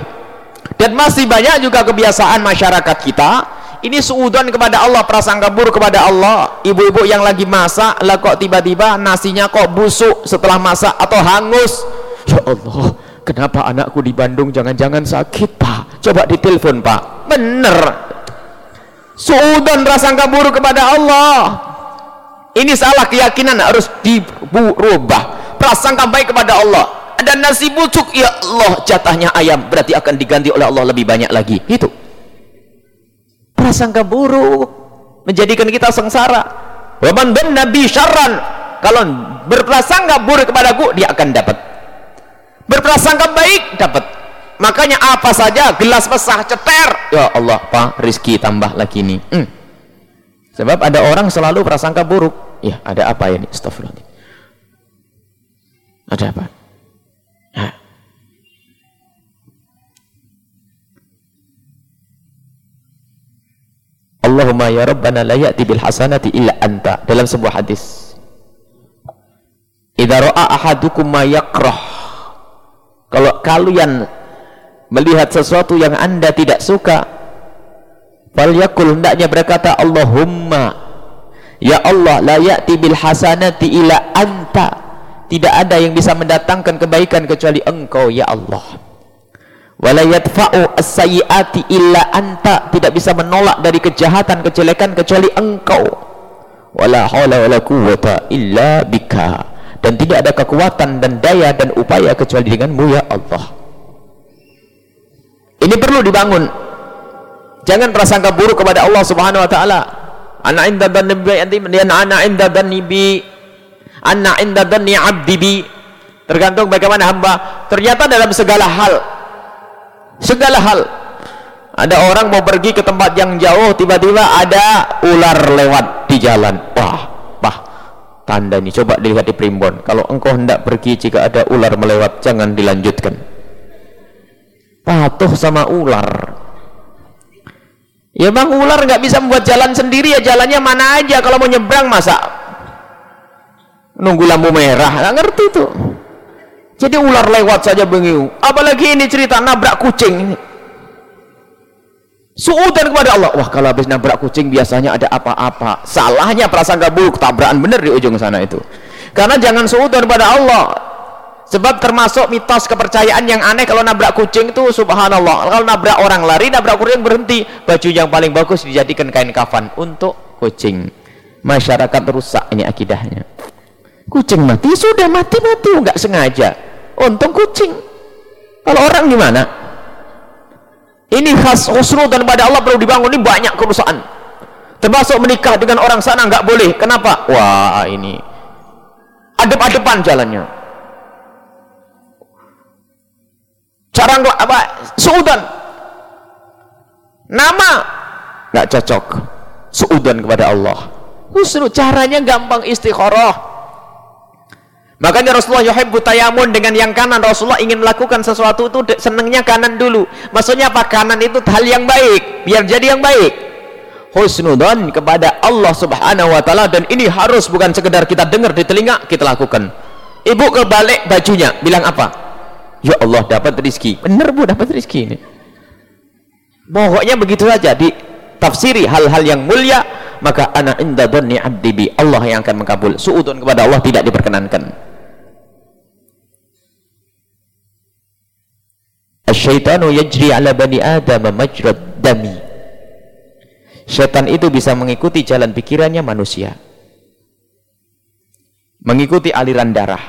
Dan masih banyak juga kebiasaan masyarakat kita. Ini suudon kepada Allah prasangka buruk kepada Allah. Ibu-ibu yang lagi masak lah kok tiba-tiba nasinya kok busuk setelah masak atau hangus. Ya Allah kenapa anakku di Bandung jangan-jangan sakit pak? Coba ditelepon pak. Bener. Suudon prasangka buruk kepada Allah. Ini salah keyakinan harus dirubah prasangka baik kepada Allah. Ada nasi busuk ya Allah. Jatahnya ayam berarti akan diganti oleh Allah lebih banyak lagi. Itu. Prasangka buruk menjadikan kita sengsara. Waman dan nabi syarran. Kalau berprasangka buruk kepadaku dia akan dapat berprasangka baik dapat. Makanya apa saja gelas besar ceter. Ya Allah pak rizki tambah lagi nih. Hmm. sebab ada orang selalu prasangka buruk. Ya ada apa ini? Astagfirullah ada apa? Allahumma ya Rabbana la ya'ti bil hasanati illa anta. Dalam sebuah hadis. Idza ra'a ahadukum ma yakrah kalau kalian melihat sesuatu yang anda tidak suka fal yakul hendaknya berkata Allahumma ya Allah la ya'ti bil hasanati illa anta. Tidak ada yang bisa mendatangkan kebaikan kecuali engkau ya Allah. Wala yadfa'u as-sayyiati illa anta. Tidak bisa menolak dari kejahatan kejelekan kecuali engkau. Wala haula wala quwwata illa bika dan tidak ada kekuatan dan daya dan upaya kecuali denganmu ya Allah. Ini perlu dibangun. Jangan prasangka buruk kepada Allah subhanahu wa ta'ala. Ana inda dhanni bi ana inda dhanni bi ana inda dhanni abdi bi. Tergantung bagaimana hamba. Ternyata dalam segala hal segala hal ada orang mau pergi ke tempat yang jauh tiba-tiba ada ular lewat di jalan. Wah tanda ini coba dilihat di primbon. Kalau engkau hendak pergi jika ada ular melewat jangan dilanjutkan. Patuh sama ular. Ya bang ular nggak bisa membuat jalan sendiri ya. Jalannya mana aja. Kalau mau nyebrang masa? Nunggu lampu merah. Nggak ngerti tuh. Jadi ular lewat saja bengiu apalagi ini cerita nabrak kucing suudan kepada Allah. Wah kalau habis nabrak kucing biasanya ada apa-apa. Salahnya prasangka buruk tabrakan benar di ujung sana itu. Karena jangan suudan kepada Allah. Sebab termasuk mitos kepercayaan yang aneh kalau nabrak kucing itu subhanallah. Kalau nabrak orang lari nabrak kucing berhenti. Baju yang paling bagus dijadikan kain kafan untuk kucing. Masyarakat rusak ini akidahnya. Kucing mati sudah mati-mati. Nggak sengaja. Untung kucing. Kalau orang gimana ini khas dan pada Allah perlu dibangun. Ini banyak kerusakan. Termasuk menikah dengan orang sana nggak boleh. Kenapa? Wah ini adep-adepan jalannya. Cara apa? Suudan. Nama nggak cocok. Suudan kepada Allah. Husnu caranya gampang istikharah Makanya Rasulullah yuhibbu tayamun dengan yang kanan. Rasulullah ingin melakukan sesuatu itu senangnya kanan dulu. Maksudnya apa? Kanan itu hal yang baik, biar jadi yang baik. Husnudon kepada Allah Subhanahu wa taala dan ini harus bukan sekedar kita dengar di telinga, kita lakukan. Ibu kebalik bajunya, bilang apa? Ya Allah dapat rezeki. Benar Bu dapat rezeki ini. Pokoknya begitu saja di tafsiri hal-hal yang mulia maka ana inda dhanni abdi Allah yang akan mengkabul suudun kepada Allah tidak diperkenankan Asyaitanu yajri ala bani Adam majrad dami. Syaitan itu bisa mengikuti jalan pikirannya manusia. Mengikuti aliran darah.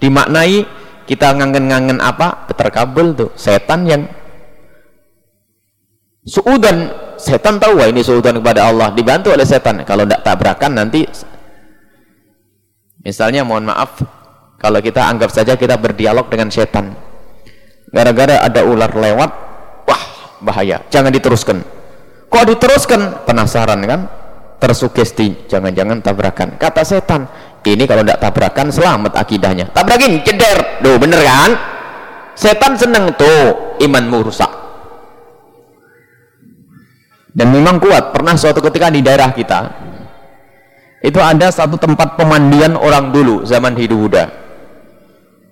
Dimaknai kita ngangen-ngangen apa? Terkabel tuh. Setan yang suudan. Setan tahu wah ini suudan kepada Allah. Dibantu oleh setan. Kalau tidak tabrakan nanti misalnya mohon maaf kalau kita anggap saja kita berdialog dengan setan gara-gara ada ular lewat wah bahaya. Jangan diteruskan. Kok diteruskan? Penasaran kan? Tersugesti jangan-jangan tabrakan. Kata setan ini kalau tidak tabrakan selamat akidahnya. Tabrakin ceder Duh bener kan? Setan seneng tuh imanmu rusak. Dan memang kuat. Pernah suatu ketika di daerah kita itu ada satu tempat pemandian orang dulu zaman hidup Buddha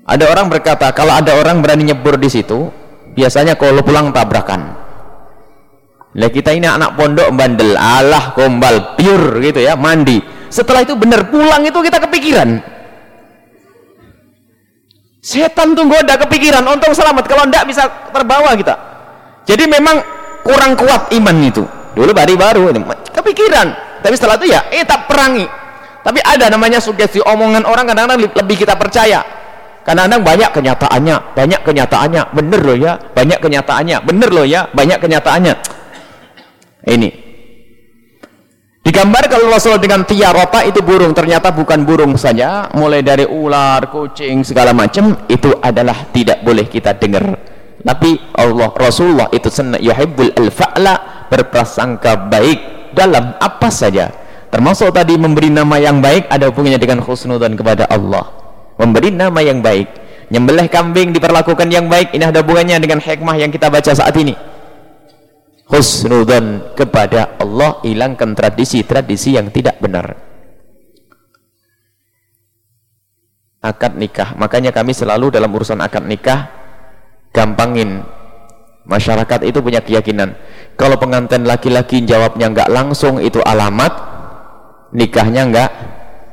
ada orang berkata kalau ada orang berani nyebur di situ biasanya kalau pulang tabrakan. Lah kita ini anak pondok bandel alah kombal pure gitu ya mandi. Setelah itu benar pulang itu kita kepikiran. Setan tuh goda kepikiran untung selamat. Kalau enggak bisa terbawa kita. Jadi memang kurang kuat iman itu. Dulu baru baru kepikiran. Tapi setelah itu ya eh tak perangi. Tapi ada namanya sugesti omongan orang kadang-kadang lebih kita percaya kadang-kadang banyak kenyataannya banyak kenyataannya. Bener loh ya banyak kenyataannya. Bener loh ya banyak kenyataannya. Ini. Digambar kalau Rasul dengan tiarota itu burung. Ternyata bukan burung saja. Mulai dari ular, kucing segala macam itu adalah tidak boleh kita dengar. Tapi Allah Rasulullah itu senang. Yuhibbul al-fa'la berprasangka baik dalam apa saja. Termasuk tadi memberi nama yang baik ada hubungannya dengan khusnudan kepada Allah memberi nama yang baik. Nyembelih kambing diperlakukan yang baik. Ini ada hubungannya dengan hikmah yang kita baca saat ini. Husnudan kepada Allah hilangkan tradisi-tradisi yang tidak benar. Akad nikah. Makanya kami selalu dalam urusan akad nikah gampangin. Masyarakat itu punya keyakinan. Kalau pengantin laki-laki jawabnya enggak langsung itu alamat nikahnya enggak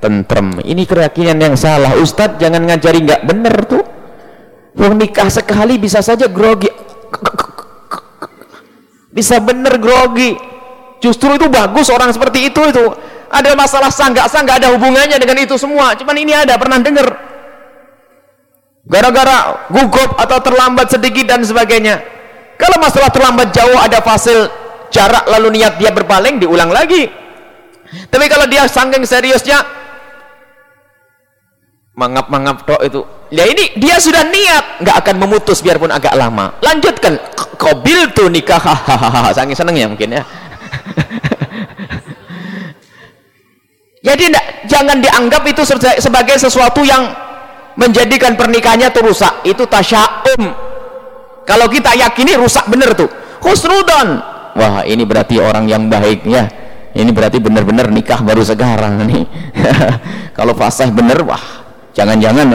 tentrem. Ini keyakinan yang salah. Ustadz jangan ngajari enggak benar tuh. Nikah sekali bisa saja grogi. Bisa bener grogi. Justru itu bagus orang seperti itu itu. Ada masalah sah nggak ada hubungannya dengan itu semua. Cuman ini ada pernah dengar gara-gara gugup atau terlambat sedikit dan sebagainya. Kalau masalah terlambat jauh ada fasil jarak lalu niat dia berpaling diulang lagi. Tapi kalau dia sangking seriusnya mangap-mangap tok itu. Ya ini dia sudah niat nggak akan memutus biarpun agak lama. Lanjutkan kobil tuh nikah. Hahaha sangat seneng ya mungkin ya. Jadi enggak, jangan dianggap itu sebagai sesuatu yang menjadikan pernikahannya itu rusak. Itu tasya'um. Kalau kita yakini rusak bener tuh. Khusnudan wah ini berarti orang yang baik ya. Ini berarti benar-benar nikah baru sekarang nih. Kalau fasih bener wah jangan-jangan.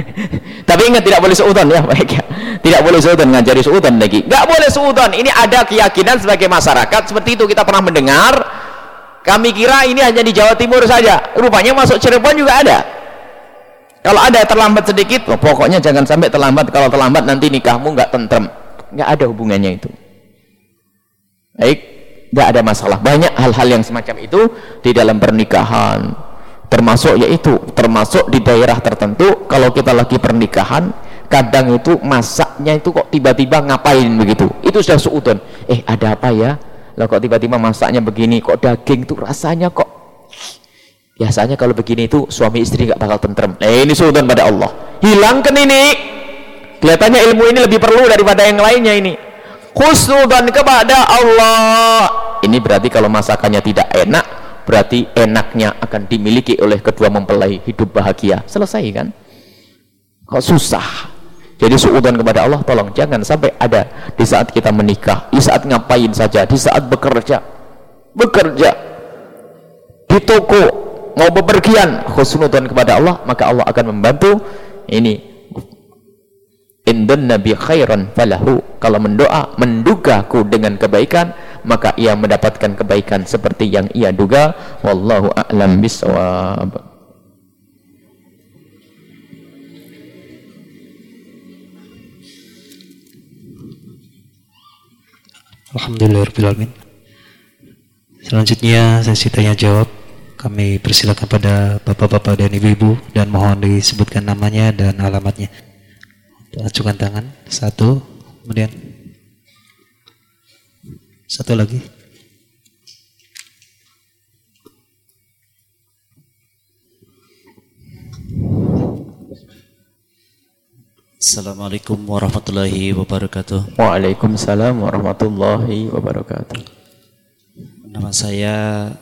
Tapi ingat tidak boleh seudon ya baik ya. Tidak boleh seudon ngajari seudon lagi. Nggak boleh seudon ini ada keyakinan sebagai masyarakat seperti itu kita pernah mendengar. Kami kira ini hanya di Jawa Timur saja. Rupanya masuk Cirebon juga ada. Kalau ada terlambat sedikit oh, pokoknya jangan sampai terlambat. Kalau terlambat nanti nikahmu nggak tentrem. Nggak ada hubungannya itu. Baik nggak ada masalah. Banyak hal-hal yang semacam itu di dalam pernikahan termasuk yaitu termasuk di daerah tertentu kalau kita lagi pernikahan kadang itu masaknya itu kok tiba-tiba ngapain begitu? Itu sudah suudon. Eh ada apa ya? Lah kok tiba-tiba masaknya begini kok daging tuh rasanya kok biasanya kalau begini itu suami istri nggak bakal tentrem. Eh ini suudon pada Allah. Hilangkan ini. Kelihatannya ilmu ini lebih perlu daripada yang lainnya ini. Khusnudan kepada Allah. Ini berarti kalau masakannya tidak enak berarti enaknya akan dimiliki oleh kedua mempelai hidup bahagia. Selesai kan? Kok susah? Jadi suudan kepada Allah tolong jangan sampai ada di saat kita menikah di saat ngapain saja di saat bekerja. Bekerja. Di toko mau bepergian. Khusnudan kepada Allah maka Allah akan membantu. Ini indun nabi khairan falahu. Kalau mendoa mendugaku dengan kebaikan maka ia mendapatkan kebaikan seperti yang ia duga. Wallahu a'lam bisawab Alhamdulillahirrahmanirrahim Selanjutnya sesi tanya jawab. Kami persilakan pada bapak-bapak dan ibu-ibu Dan mohon disebutkan namanya dan alamatnya. Ajukan tangan satu kemudian satu lagi Assalamualaikum warahmatullahi wabarakatuh. Waalaikumsalam warahmatullahi wabarakatuh. Nama saya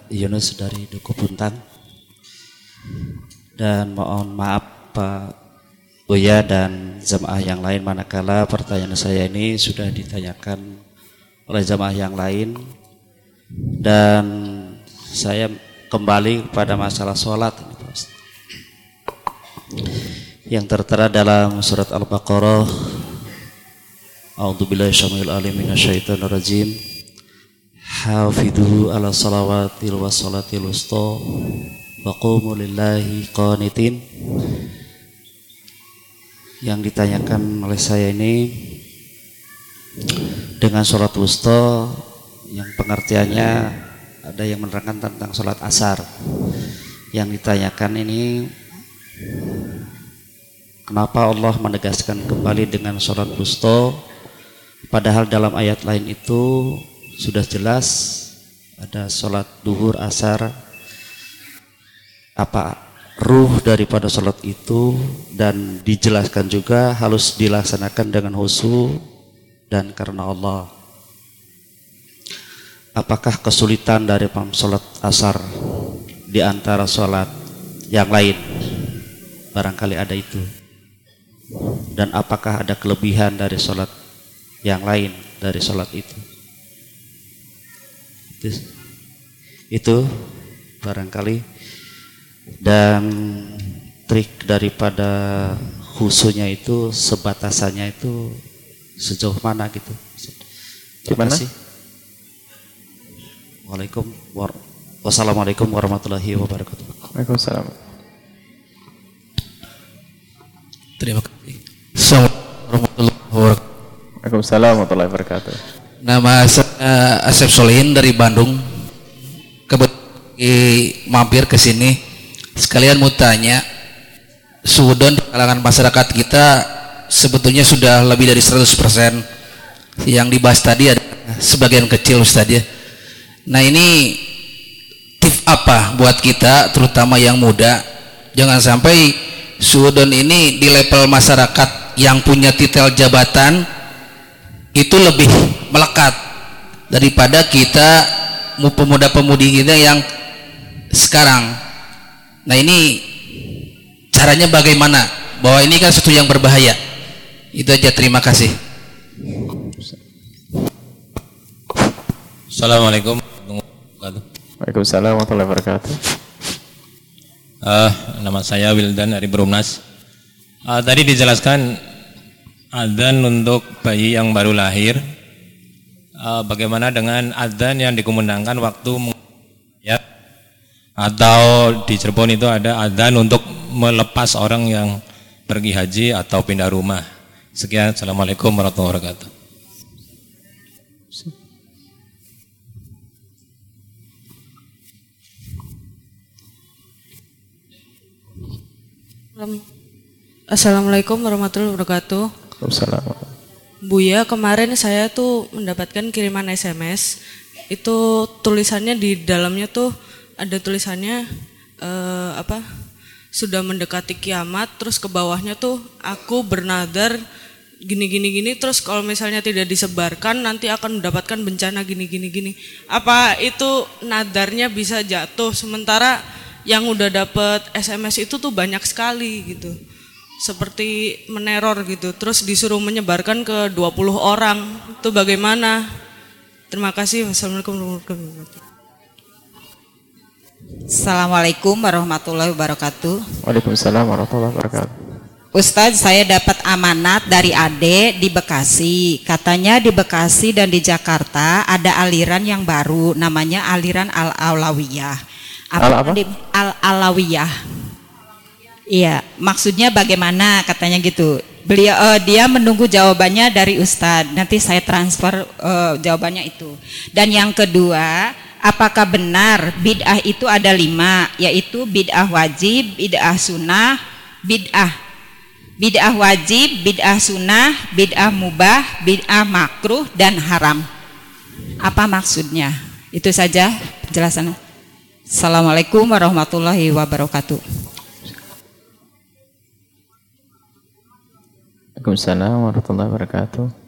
Yunus dari Duku Puntang. Dan mohon maaf Pak Buya dan jemaah yang lain manakala pertanyaan saya ini sudah ditanyakan oleh jemaah yang lain. Dan saya kembali kepada masalah sholat yang tertera dalam surat Al-Baqarah A'udzubillahi syamil alim minasyaitonir rajim. Hafidhu ala salawatil wa salatil wusta wa qumu lillahi qanitin. Yang ditanyakan oleh saya ini dengan sholat wusta yang pengertiannya ada yang menerangkan tentang sholat asar. Yang ditanyakan ini Kenapa Allah menegaskan kembali dengan sholat wusta? Padahal dalam ayat lain itu sudah jelas ada sholat duhur asar. Apa ruh daripada sholat itu? Dan dijelaskan juga harus dilaksanakan dengan husu dan karena Allah. Apakah kesulitan dari sholat asar di antara sholat yang lain? Barangkali ada itu. Dan apakah ada kelebihan dari sholat yang lain dari sholat itu? Itu, itu barangkali. Dan trik daripada husunya itu sebatasannya itu sejauh mana gitu gimana sih Waalaikum war Wassalamualaikum warahmatullahi wabarakatuh Waalaikumsalam Terima kasih. Assalamualaikum warahmatullahi wabarakatuh. Waalaikumsalam warahmatullahi wabarakatuh. Nama saya Asep Solihin dari Bandung. Kebetulan mampir ke sini. Sekalian mau tanya, sudon di kalangan masyarakat kita sebetulnya sudah lebih dari 100% yang dibahas tadi ada sebagian kecil Ustaz ya. Nah ini tip apa buat kita terutama yang muda? Jangan sampai Suudon ini di level masyarakat yang punya titel jabatan itu lebih melekat daripada kita pemuda-pemudi kita yang sekarang. Nah ini caranya bagaimana? Bahwa ini kan sesuatu yang berbahaya itu aja terima kasih Assalamualaikum Waalaikumsalam warahmatullahi wabarakatuh. Uh, nama saya Wildan dari Berumnas. Uh, tadi dijelaskan adzan untuk bayi yang baru lahir. Uh, bagaimana dengan adzan yang dikumandangkan waktu ya atau di Cirebon itu ada adzan untuk melepas orang yang pergi haji atau pindah rumah. Sekian, assalamualaikum warahmatullahi wabarakatuh. Assalamualaikum warahmatullahi wabarakatuh. Waalaikumsalam. Buya, kemarin saya tuh mendapatkan kiriman SMS. Itu tulisannya di dalamnya tuh ada tulisannya eh, apa? Sudah mendekati kiamat, terus ke bawahnya tuh aku bernadar gini gini gini terus kalau misalnya tidak disebarkan nanti akan mendapatkan bencana gini gini gini. Apa itu nadarnya bisa jatuh? Sementara yang udah dapet SMS itu tuh banyak sekali gitu. Seperti meneror gitu. Terus disuruh menyebarkan ke 20 orang. Itu bagaimana? Terima kasih. Wassalamualaikum warahmatullahi wabarakatuh Assalamualaikum warahmatullahi wabarakatuh. Waalaikumsalam warahmatullahi wabarakatuh. Ustadz, saya dapat amanat dari Ade di Bekasi. Katanya di Bekasi dan di Jakarta ada aliran yang baru, namanya aliran Al-Alawiyah. Al apa? Al-Alawiyah. Iya, maksudnya bagaimana katanya gitu. Beliau eh, dia menunggu jawabannya dari Ustadz. Nanti saya transfer eh, jawabannya itu. Dan yang kedua, apakah benar bid'ah itu ada lima, yaitu bid'ah wajib, bid'ah sunnah, bid'ah bid'ah wajib, bid'ah sunnah, bid'ah mubah, bid'ah makruh dan haram. Apa maksudnya? Itu saja penjelasannya. Assalamualaikum warahmatullahi wabarakatuh. Waalaikumsalam warahmatullahi wabarakatuh.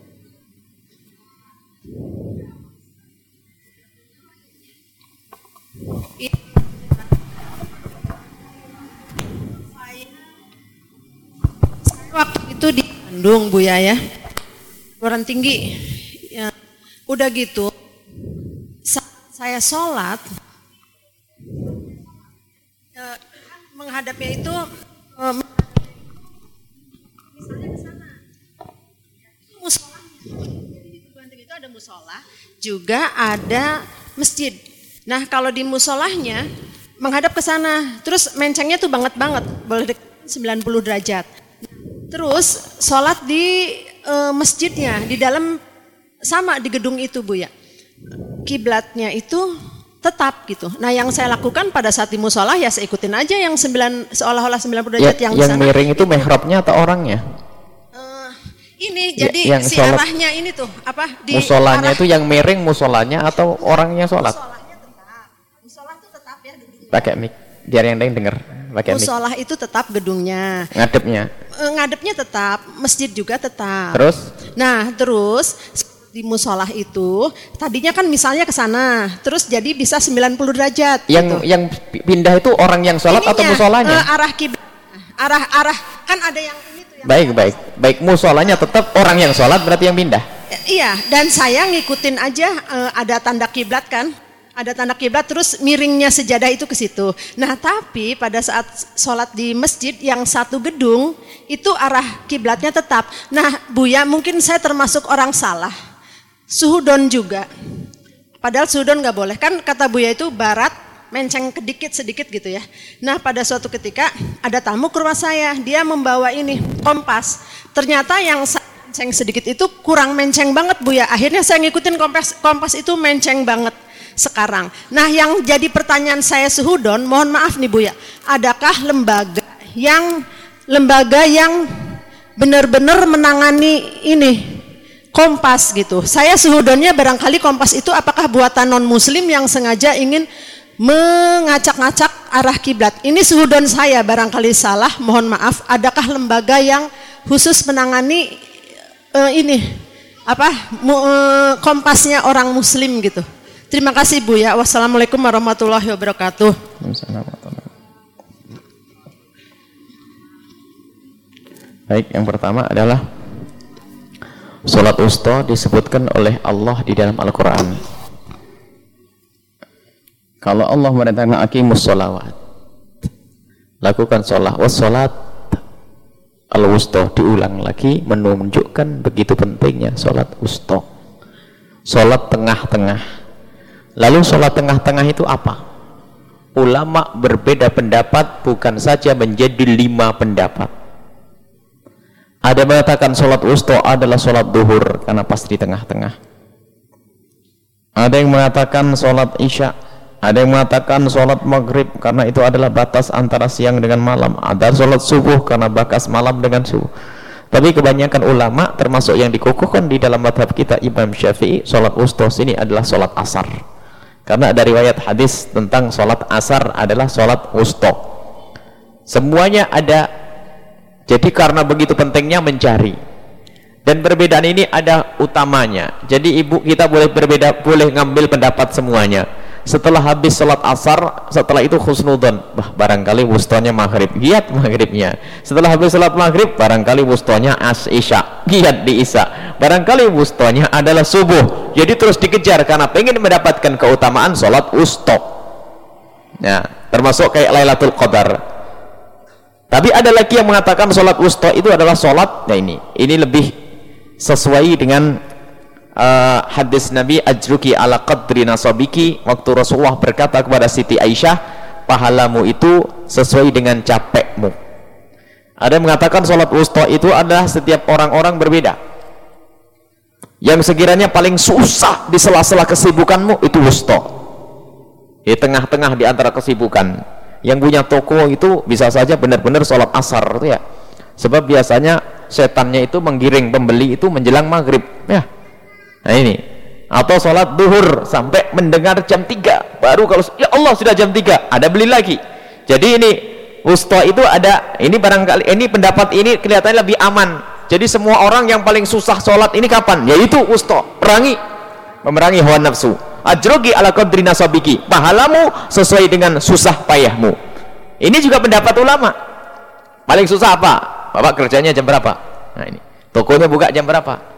Bandung Bu ya Luaran tinggi. Ya, udah gitu. Saya sholat ya, menghadapnya itu misalnya ada musola juga ada masjid. Nah kalau di musolahnya menghadap ke sana. Terus mencengnya tuh banget banget. Boleh 90 derajat Terus sholat di e, masjidnya, di dalam sama di gedung itu Bu ya. Kiblatnya itu tetap gitu. Nah yang saya lakukan pada saat di musola ya saya ikutin aja yang sembilan seolah-olah 90 derajat ya, yang yang sana. miring itu mihrabnya atau orangnya? Uh, ini ya, jadi yang si sholat, arahnya ini tuh apa di musolanya arah, itu yang miring musolanya atau orangnya sholat? Musolanya tetap. Musola itu tetap ya. Pakai mic biar yang lain dengar pakai musola itu tetap gedungnya ngadepnya e, ngadepnya tetap masjid juga tetap. Terus? Nah terus di musola itu tadinya kan misalnya ke sana terus jadi bisa 90 derajat yang gitu. yang pindah itu orang yang sholat Ininya, atau musolanya uh, arah kiblat arah arah kan ada yang ini tuh yang baik baik baik. Musolanya tetap orang yang sholat berarti yang pindah? Iya dan saya ngikutin aja uh, ada tanda kiblat kan ada tanda kiblat terus miringnya sejadah itu ke situ. Nah, tapi pada saat sholat di masjid yang satu gedung itu arah kiblatnya tetap. Nah, Buya mungkin saya termasuk orang salah. Suhudon juga. Padahal suhudon nggak boleh kan kata Buya itu barat menceng kedikit sedikit gitu ya. Nah pada suatu ketika ada tamu ke rumah saya, dia membawa ini kompas. Ternyata yang menceng sedikit itu kurang menceng banget bu ya. Akhirnya saya ngikutin kompas, kompas itu menceng banget sekarang. Nah yang jadi pertanyaan saya sehudon, mohon maaf nih Bu ya, adakah lembaga yang lembaga yang benar-benar menangani ini kompas gitu. Saya sehudonnya barangkali kompas itu apakah buatan non muslim yang sengaja ingin mengacak-ngacak arah kiblat. Ini sehudon saya barangkali salah, mohon maaf. Adakah lembaga yang khusus menangani uh, ini apa uh, kompasnya orang muslim gitu? Terima kasih Bu ya. Wassalamualaikum warahmatullahi wabarakatuh. Baik, yang pertama adalah Salat usta disebutkan oleh Allah di dalam Al-Quran Kalau Allah mendatangkan akimus sholawat Lakukan sholat Wassalat Al-Wusta diulang lagi Menunjukkan begitu pentingnya sholat usta Sholat tengah-tengah Lalu sholat tengah-tengah itu apa? Ulama berbeda pendapat bukan saja menjadi lima pendapat. Ada mengatakan sholat wusta adalah sholat duhur karena pas di tengah-tengah. Ada yang mengatakan sholat isya. Ada yang mengatakan sholat maghrib karena itu adalah batas antara siang dengan malam. Ada sholat subuh karena bakas malam dengan subuh. Tapi kebanyakan ulama termasuk yang dikukuhkan di dalam madhab kita Imam Syafi'i sholat wusta ini adalah sholat asar karena ada riwayat hadis tentang sholat asar adalah sholat wusta. Semuanya ada. Jadi karena begitu pentingnya mencari. Dan perbedaan ini ada utamanya. Jadi ibu kita boleh berbeda boleh ngambil pendapat semuanya setelah habis sholat asar setelah itu khusnudon. Bah, barangkali wustonya maghrib. Giat maghribnya. Setelah habis sholat maghrib barangkali wustonya as isya. Giat di isya. Barangkali wustonya adalah subuh. Jadi terus dikejar karena pengen mendapatkan keutamaan sholat wusto. Ya termasuk kayak Lailatul Qadar. Tapi ada lagi yang mengatakan sholat wusto itu adalah sholat nah ini. Ini lebih sesuai dengan uh, hadis Nabi ajruki ala qadri nasabiki. Waktu Rasulullah berkata kepada Siti Aisyah pahalamu itu sesuai dengan capekmu. Ada yang mengatakan sholat wusta itu adalah setiap orang-orang berbeda. Yang sekiranya paling susah di sela-sela kesibukanmu itu wusta. Di tengah-tengah di antara kesibukan. Yang punya toko itu bisa saja benar-benar sholat asar itu ya. Sebab biasanya setannya itu menggiring pembeli itu menjelang maghrib ya nah ini atau sholat duhur sampai mendengar jam 3 baru kalau ya Allah sudah jam 3 ada beli lagi jadi ini wusta itu ada ini barangkali ini pendapat ini kelihatannya lebih aman Jadi semua orang yang paling susah sholat ini kapan? Yaitu usto, perangi, memerangi hawa nafsu. Ajrogi ala qadri nasabiki. Pahalamu sesuai dengan susah payahmu. Ini juga pendapat ulama. Paling susah apa? Bapak kerjanya jam berapa? Nah ini. Tokonya buka jam berapa?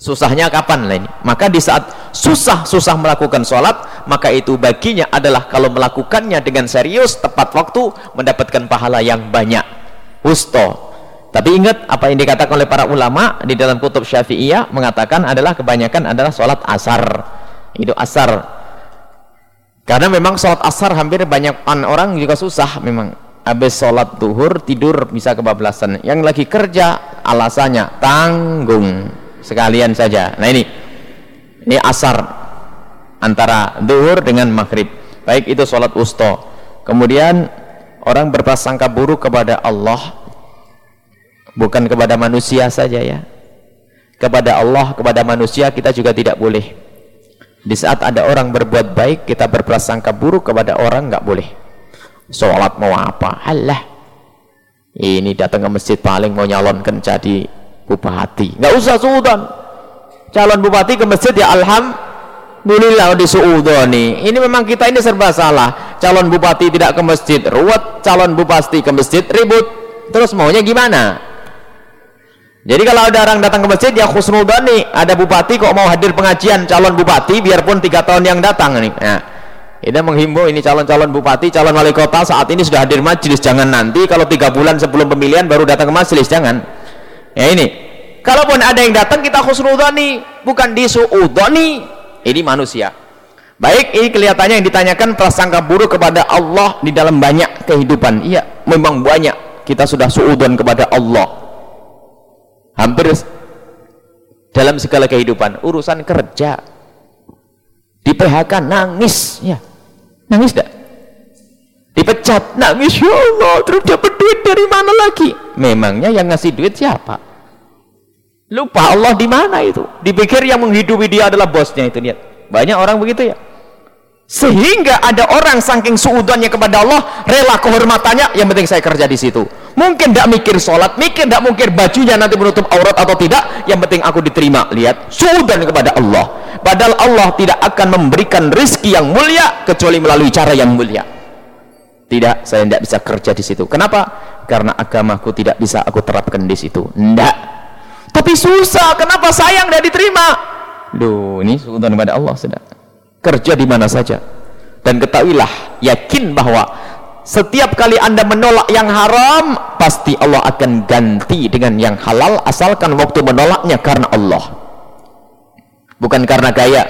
Susahnya kapan lah ini? Maka di saat susah-susah melakukan sholat, maka itu baginya adalah kalau melakukannya dengan serius, tepat waktu, mendapatkan pahala yang banyak. Usto, tapi ingat apa yang dikatakan oleh para ulama di dalam kutub Syafi'iyah mengatakan adalah kebanyakan adalah sholat asar. Itu asar. Karena memang sholat asar hampir banyak orang juga susah memang. Habis sholat duhur tidur bisa kebablasan. Yang lagi kerja alasannya tanggung sekalian saja. Nah ini ini asar antara duhur dengan maghrib. Baik itu sholat usto. Kemudian orang berprasangka buruk kepada Allah bukan kepada manusia saja ya kepada Allah, kepada manusia kita juga tidak boleh di saat ada orang berbuat baik kita berprasangka buruk kepada orang nggak boleh sholat mau apa Allah ini datang ke masjid paling mau nyalonkan jadi bupati. Nggak usah sultan calon bupati ke masjid ya alhamdulillah di suudoni. Ini memang kita ini serba salah. Calon bupati tidak ke masjid ruwet. Calon bupati ke masjid ribut. Terus maunya gimana? Jadi kalau ada orang datang ke masjid ya khusnul dani, ada bupati kok mau hadir pengajian calon bupati biarpun tiga tahun yang datang nih. Nah, ini menghimbau ini calon-calon bupati, calon wali kota saat ini sudah hadir majelis, jangan nanti kalau tiga bulan sebelum pemilihan baru datang ke majelis, jangan. Ya ini, kalaupun ada yang datang kita khusnul dani, bukan disuudoni. Ini manusia. Baik, ini kelihatannya yang ditanyakan prasangka buruk kepada Allah di dalam banyak kehidupan. Iya, memang banyak. Kita sudah suudon kepada Allah hampir dalam segala kehidupan urusan kerja di PHK nangis ya nangis tidak dipecat. Nangis. Ya Allah terus dapat duit dari mana lagi? Memangnya yang ngasih duit siapa? Lupa Allah di mana itu? Dipikir yang menghidupi dia adalah bosnya itu lihat banyak orang begitu ya. Sehingga ada orang saking suudonnya kepada Allah rela kehormatannya yang penting saya kerja di situ. Mungkin tidak mikir sholat mikir tidak mungkin bajunya nanti menutup aurat atau tidak yang penting aku diterima. Lihat suudon kepada Allah. Padahal Allah tidak akan memberikan rizki yang mulia kecuali melalui cara yang mulia tidak saya tidak bisa kerja di situ. Kenapa? Karena agamaku tidak bisa aku terapkan di situ. Tidak tapi susah. Kenapa sayang tidak diterima? Duh, ini suudon kepada Allah sudah. Kerja di mana saja. Dan ketahuilah yakin bahwa setiap kali anda menolak yang haram pasti Allah akan ganti dengan yang halal asalkan waktu menolaknya karena Allah. Bukan karena gaya.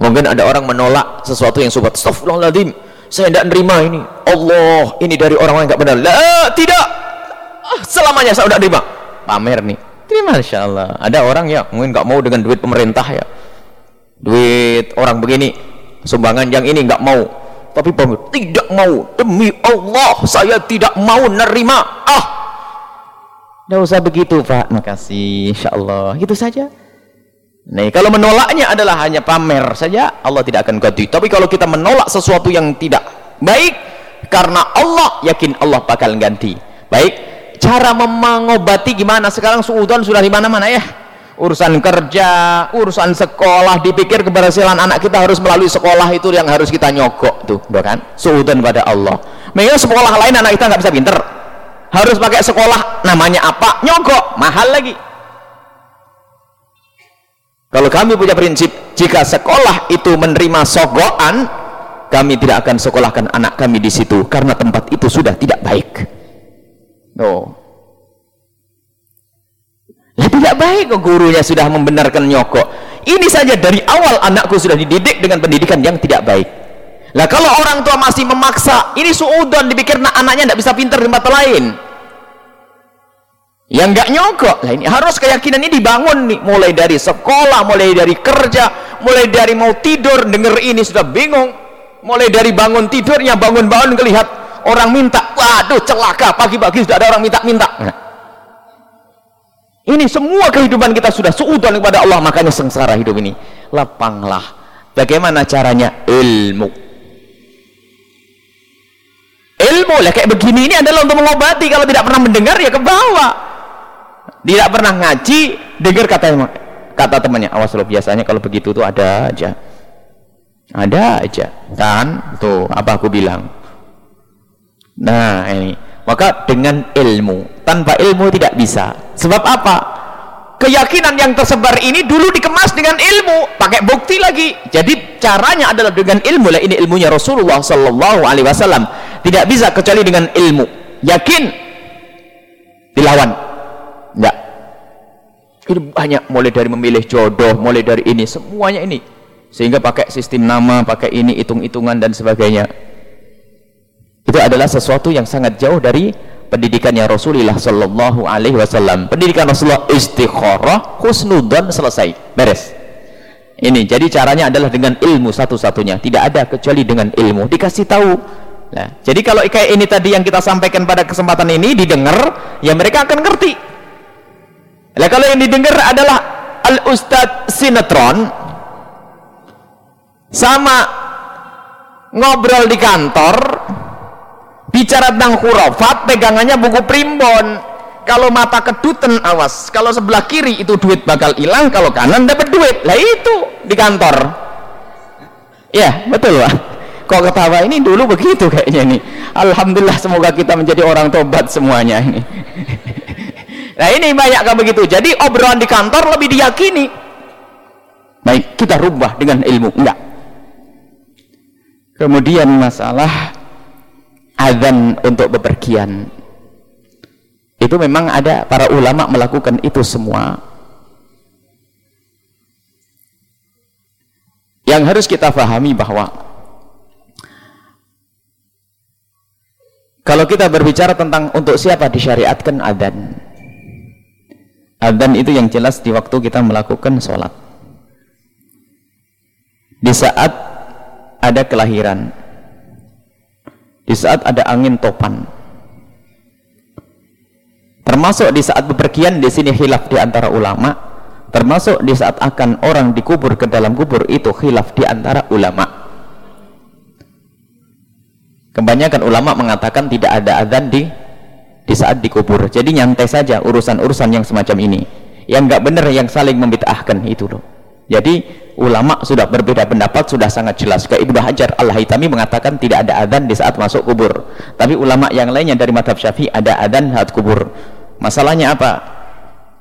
Mungkin ada orang menolak sesuatu yang sobat astagfirullahaladzim saya tidak nerima ini. Allah ini dari orang-orang yang tidak benar. Lah tidak. Selamanya saya tidak terima pamer nih. Terima insya Allah. Ada orang ya mungkin nggak mau dengan duit pemerintah ya. Duit orang begini sumbangan yang ini nggak mau. Tapi bangun tidak mau. Demi Allah saya tidak mau nerima. Ah. Tidak usah begitu Pak. Makasih Insya Allah. Gitu saja Nih kalau menolaknya adalah hanya pamer saja Allah tidak akan ganti tapi kalau kita menolak sesuatu yang tidak baik karena Allah yakin Allah bakal ganti baik cara mengobati gimana sekarang suudon sudah di mana-mana ya urusan kerja, urusan sekolah, dipikir keberhasilan anak kita harus melalui sekolah itu yang harus kita nyogok tuh, bukan? Suudan pada Allah. Memang sekolah lain anak kita nggak bisa pinter. Harus pakai sekolah namanya apa? Nyogok, mahal lagi. Kalau kami punya prinsip, jika sekolah itu menerima sogokan, kami tidak akan sekolahkan anak kami di situ karena tempat itu sudah tidak baik. No. Ya tidak baik kok gurunya sudah membenarkan nyokok. Ini saja dari awal anakku sudah dididik dengan pendidikan yang tidak baik. Lah kalau orang tua masih memaksa, ini suudon dipikir nah, anaknya tidak bisa pintar di tempat lain. Yang nggak nyokok. Lah ini harus keyakinan ini dibangun nih, mulai dari sekolah, mulai dari kerja, mulai dari mau tidur denger ini sudah bingung. Mulai dari bangun tidurnya bangun-bangun ngelihat orang minta, waduh celaka pagi-pagi sudah ada orang minta-minta. Nah, ini semua kehidupan kita sudah suudon kepada Allah, makanya sengsara hidup ini. Lapanglah. Bagaimana caranya? Ilmu. Ilmu lah kayak begini ini adalah untuk mengobati. Kalau tidak pernah mendengar ya ke bawah. Tidak pernah ngaji dengar kata kata temannya awas lo biasanya kalau begitu tuh ada aja. Ada aja. Kan? Tuh apa aku bilang? Nah ini. Maka dengan ilmu tanpa ilmu tidak bisa. Sebab apa? Keyakinan yang tersebar ini dulu dikemas dengan ilmu pakai bukti lagi. Jadi caranya adalah dengan ilmu. Lah ini ilmunya Rasulullah Sallallahu Alaihi Wasallam. Tidak bisa kecuali dengan ilmu. Yakin? Dilawan enggak ini banyak mulai dari memilih jodoh mulai dari ini semuanya ini. Sehingga pakai sistem nama pakai ini hitung-hitungan dan sebagainya. Itu adalah sesuatu yang sangat jauh dari pendidikannya Rasulullah Sallallahu Alaihi Wasallam. Pendidikan Rasulullah istikharah husnudon selesai. Beres. Ini jadi caranya adalah dengan ilmu satu-satunya. Tidak ada kecuali dengan ilmu. Dikasih tahu. Nah, jadi kalau kayak ini tadi yang kita sampaikan pada kesempatan ini didengar ya mereka akan ngerti nah, kalau yang didengar adalah al ustad sinetron sama ngobrol di kantor bicara tentang khurafat pegangannya buku primbon. Kalau mata keduten awas. Kalau sebelah kiri itu duit bakal hilang kalau kanan dapat duit. Lah itu di kantor. Ya betul pak. Kok ketawa ini? Dulu begitu kayaknya ini. Alhamdulillah semoga kita menjadi orang tobat semuanya ini nah ini banyak kan begitu. Jadi obrolan di kantor lebih diyakini. Baik kita rubah dengan ilmu. Enggak. Kemudian masalah azan untuk bepergian. Itu memang ada para ulama melakukan itu semua. Yang harus kita pahami bahwa kalau kita berbicara tentang untuk siapa disyariatkan adzan adzan itu yang jelas di waktu kita melakukan sholat. Di saat ada kelahiran di saat ada angin topan termasuk di saat bepergian di sini khilaf di antara ulama termasuk di saat akan orang dikubur ke dalam kubur itu khilaf di antara ulama. Kebanyakan ulama mengatakan tidak ada adzan di di saat dikubur jadi nyantai saja urusan-urusan yang semacam ini. Yang enggak benar yang saling membid'ahkan itu loh. Jadi ulama sudah berbeda pendapat sudah sangat jelas. Ke Ibnu Hajar Al-Haytami mengatakan tidak ada adzan di saat masuk kubur. Tapi ulama yang lainnya dari madhab syafi'i ada adzan saat kubur. Masalahnya apa?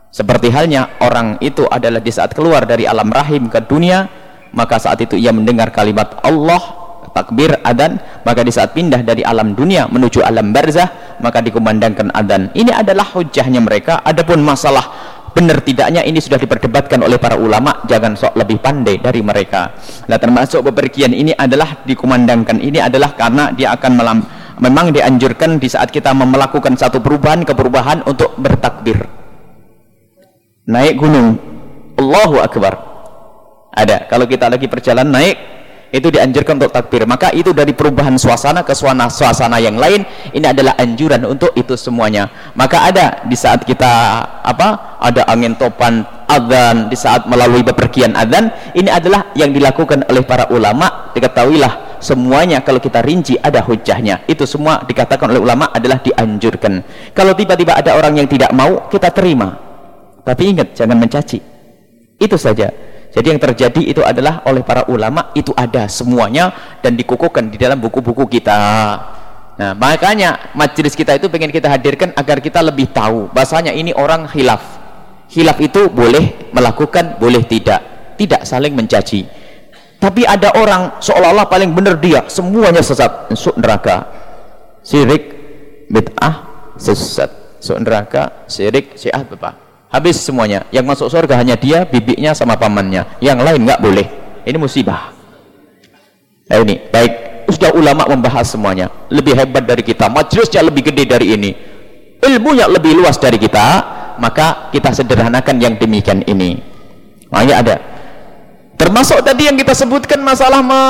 Seperti halnya orang itu adalah di saat keluar dari alam rahim ke dunia maka saat itu ia mendengar kalimat Allah takbir adan maka di saat pindah dari alam dunia menuju alam barzah maka dikumandangkan adan. Ini adalah hujahnya mereka. Adapun masalah benar tidaknya ini sudah diperdebatkan oleh para ulama. Jangan sok lebih pandai dari mereka. Nah termasuk bepergian ini adalah dikumandangkan. Ini adalah karena dia akan melam memang dianjurkan di saat kita melakukan satu perubahan ke perubahan untuk bertakbir. Naik gunung. Allahu Akbar. Ada. Kalau kita lagi perjalanan naik itu dianjurkan untuk takbir. Maka itu dari perubahan suasana ke suasana, suasana yang lain ini adalah anjuran untuk itu semuanya. Maka ada di saat kita apa ada angin topan adzan di saat melalui bepergian adzan ini adalah yang dilakukan oleh para ulama. Diketahuilah semuanya kalau kita rinci ada hujahnya. Itu semua dikatakan oleh ulama adalah dianjurkan. Kalau tiba-tiba ada orang yang tidak mau kita terima. Tapi ingat jangan mencaci. Itu saja jadi yang terjadi itu adalah oleh para ulama itu ada semuanya dan dikukuhkan di dalam buku-buku kita. Nah, makanya majelis kita itu pengen kita hadirkan agar kita lebih tahu bahasanya ini orang khilaf. Khilaf itu boleh melakukan, boleh tidak. Tidak saling mencaci. Tapi ada orang seolah-olah paling benar dia, semuanya sesat, masuk neraka. Syirik, bid'ah, sesat. Masuk neraka, syirik, syiah, bapak habis semuanya. Yang masuk surga hanya dia bibiknya sama pamannya. Yang lain nggak boleh. Ini musibah. Nah ini. Baik. Sudah ulama membahas semuanya. Lebih hebat dari kita. Majelisnya lebih gede dari ini. Ilmunya lebih luas dari kita. Maka kita sederhanakan yang demikian ini. Makanya ada. Termasuk tadi yang kita sebutkan masalah me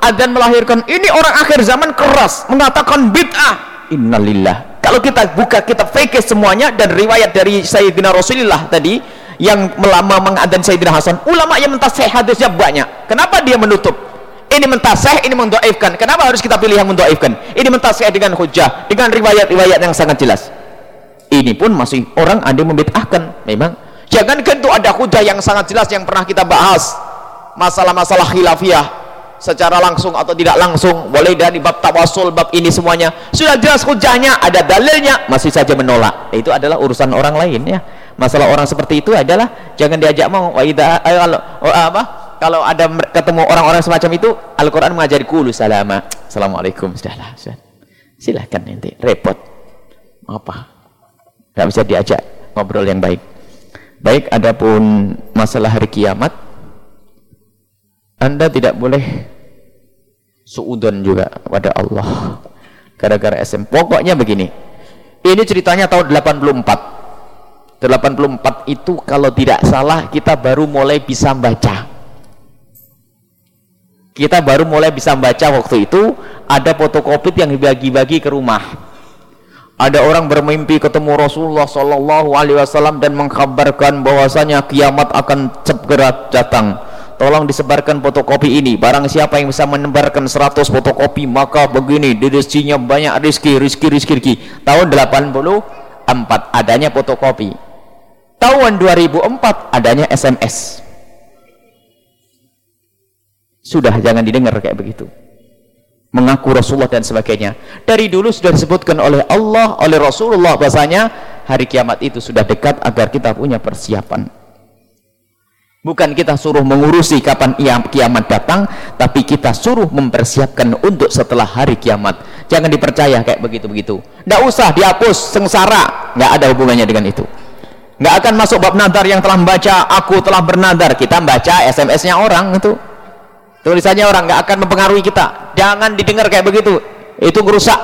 adan melahirkan. Ini orang akhir zaman keras. Mengatakan bid'ah. Innalillah kalau kita buka kita fikih semuanya dan riwayat dari Sayyidina Rasulullah tadi yang melama mengadan Sayyidina Hasan ulama yang mentasih hadisnya banyak. Kenapa dia menutup? Ini mentasih ini mendoaifkan kenapa harus kita pilih yang mendoaifkan ini mentasih dengan hujah dengan riwayat-riwayat yang sangat jelas. Ini pun masih orang ada membid'ahkan memang. Jangan itu ada hujah yang sangat jelas yang pernah kita bahas. Masalah-masalah khilafiyah secara langsung atau tidak langsung. Boleh dari bab tawasul bab ini semuanya. Sudah jelas hujahnya ada dalilnya. Masih saja menolak. Itu adalah urusan orang lain ya. Masalah orang seperti itu adalah jangan diajak mau wa eh, oh, apa? Kalau ada ketemu orang-orang semacam itu Al-Quran mengajari kulu salama. Assalamualaikum. Sudahlah sudah. silahkan nanti. Repot. Apa? Nggak bisa diajak ngobrol yang baik. Baik adapun masalah hari kiamat anda tidak boleh suudon juga pada Allah gara-gara SM pokoknya begini ini ceritanya tahun 84 84 itu kalau tidak salah kita baru mulai bisa baca kita baru mulai bisa baca waktu itu ada fotokopi yang dibagi-bagi ke rumah. Ada orang bermimpi ketemu Rasulullah Sallallahu Alaihi Wasallam dan mengkabarkan bahwasanya kiamat akan segera datang tolong disebarkan fotokopi ini. Barang siapa yang bisa menebarkan 100 fotokopi maka begini di rezekinya banyak. Rizki rizki rizki, rizki. tahun 84 adanya fotokopi. Tahun 2004 adanya SMS sudah jangan didengar kayak begitu. Mengaku Rasulullah dan sebagainya. Dari dulu sudah disebutkan oleh Allah oleh Rasulullah bahasanya hari kiamat itu sudah dekat agar kita punya persiapan bukan kita suruh mengurusi kapan kiamat datang tapi kita suruh mempersiapkan untuk setelah hari kiamat. Jangan dipercaya kayak begitu-begitu. Tidak usah dihapus sengsara. Nggak ada hubungannya dengan itu. Nggak akan masuk bab nadar yang telah membaca aku telah bernadar. Kita baca SMS-nya orang itu. Tulisannya orang nggak akan mempengaruhi kita. Jangan didengar kayak begitu. Itu merusak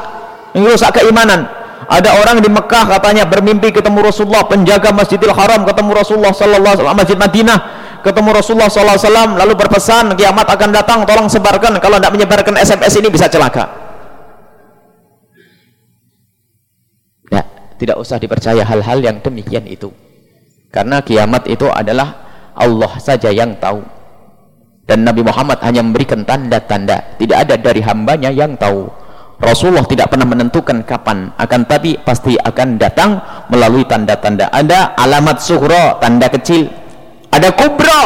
merusak keimanan. Ada orang di Mekah katanya bermimpi ketemu Rasulullah penjaga Masjidil Haram ketemu Rasulullah sallallahu alaihi wasallam Masjid Madinah ketemu Rasulullah wasallam lalu berpesan kiamat akan datang tolong sebarkan. Kalau tidak menyebarkan SMS ini bisa celaka. Ya tidak usah dipercaya hal-hal yang demikian itu. Karena kiamat itu adalah Allah saja yang tahu. Dan Nabi Muhammad hanya memberikan tanda-tanda. Tidak ada dari hambanya yang tahu. Rasulullah tidak pernah menentukan kapan akan tapi pasti akan datang melalui tanda-tanda. Ada alamat suhro tanda kecil ada kubro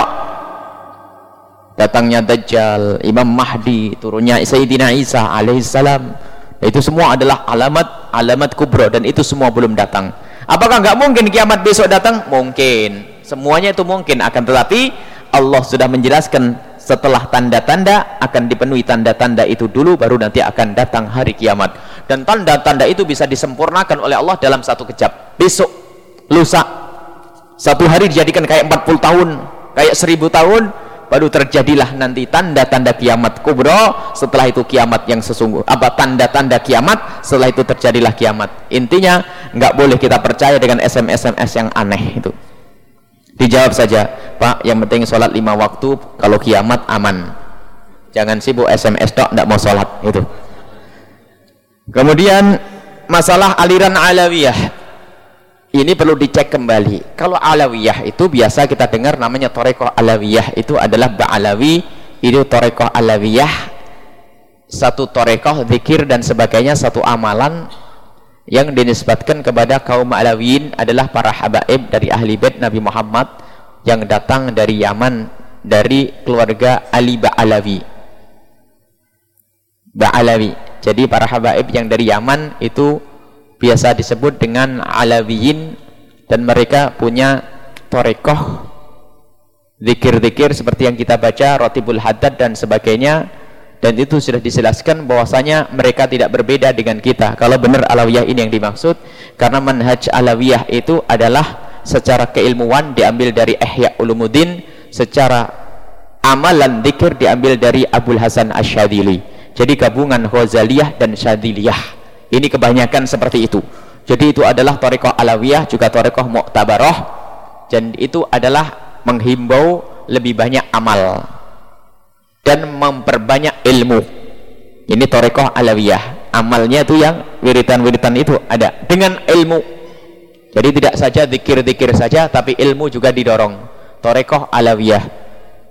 datangnya Dajjal Imam Mahdi turunnya Sayyidina Isa alaihissalam itu semua adalah alamat alamat kubro dan itu semua belum datang. Apakah nggak mungkin kiamat besok datang? Mungkin. Semuanya itu mungkin akan tetapi Allah sudah menjelaskan setelah tanda-tanda akan dipenuhi tanda-tanda itu dulu baru nanti akan datang hari kiamat. Dan tanda-tanda itu bisa disempurnakan oleh Allah dalam satu kejap. Besok lusa satu hari dijadikan kayak 40 tahun kayak 1000 tahun baru terjadilah nanti tanda-tanda kiamat kubro. Setelah itu kiamat yang sesungguh apa tanda-tanda kiamat setelah itu terjadilah kiamat. Intinya nggak boleh kita percaya dengan SMS-SMS yang aneh itu. Dijawab saja Pak yang penting sholat lima waktu kalau kiamat aman. Jangan sibuk SMS dok nggak mau sholat itu kemudian masalah aliran alawiyah ini perlu dicek kembali. Kalau alawiyah itu biasa kita dengar namanya torekoh alawiyah. Itu adalah ba'alawi. Itu torekoh alawiyah. Satu torekoh zikir dan sebagainya. Satu amalan yang dinisbatkan kepada kaum alawiyin adalah para habaib dari ahli bait Nabi Muhammad yang datang dari Yaman dari keluarga Ali Ba'alawi. Ba'alawi. Jadi para habaib yang dari Yaman itu biasa disebut dengan alawiyin dan mereka punya torekoh zikir-zikir seperti yang kita baca rotibul haddad dan sebagainya. Dan itu sudah dijelaskan bahwasanya mereka tidak berbeda dengan kita. Kalau benar alawiyah ini yang dimaksud karena manhaj alawiyah itu adalah secara keilmuan diambil dari Ihya Ulumuddin secara amalan zikir diambil dari Abdul Hasan Asyadili jadi gabungan Ghazaliyah dan Syadiliyah ini kebanyakan seperti itu. Jadi itu adalah Torikoh Alawiyah juga Torikoh Mu'tabaroh dan itu adalah menghimbau lebih banyak amal dan memperbanyak ilmu. Ini Torikoh Alawiyah. Amalnya itu yang wiritan-wiritan itu ada dengan ilmu. Jadi tidak saja dikir-dikir saja tapi ilmu juga didorong. Torikoh Alawiyah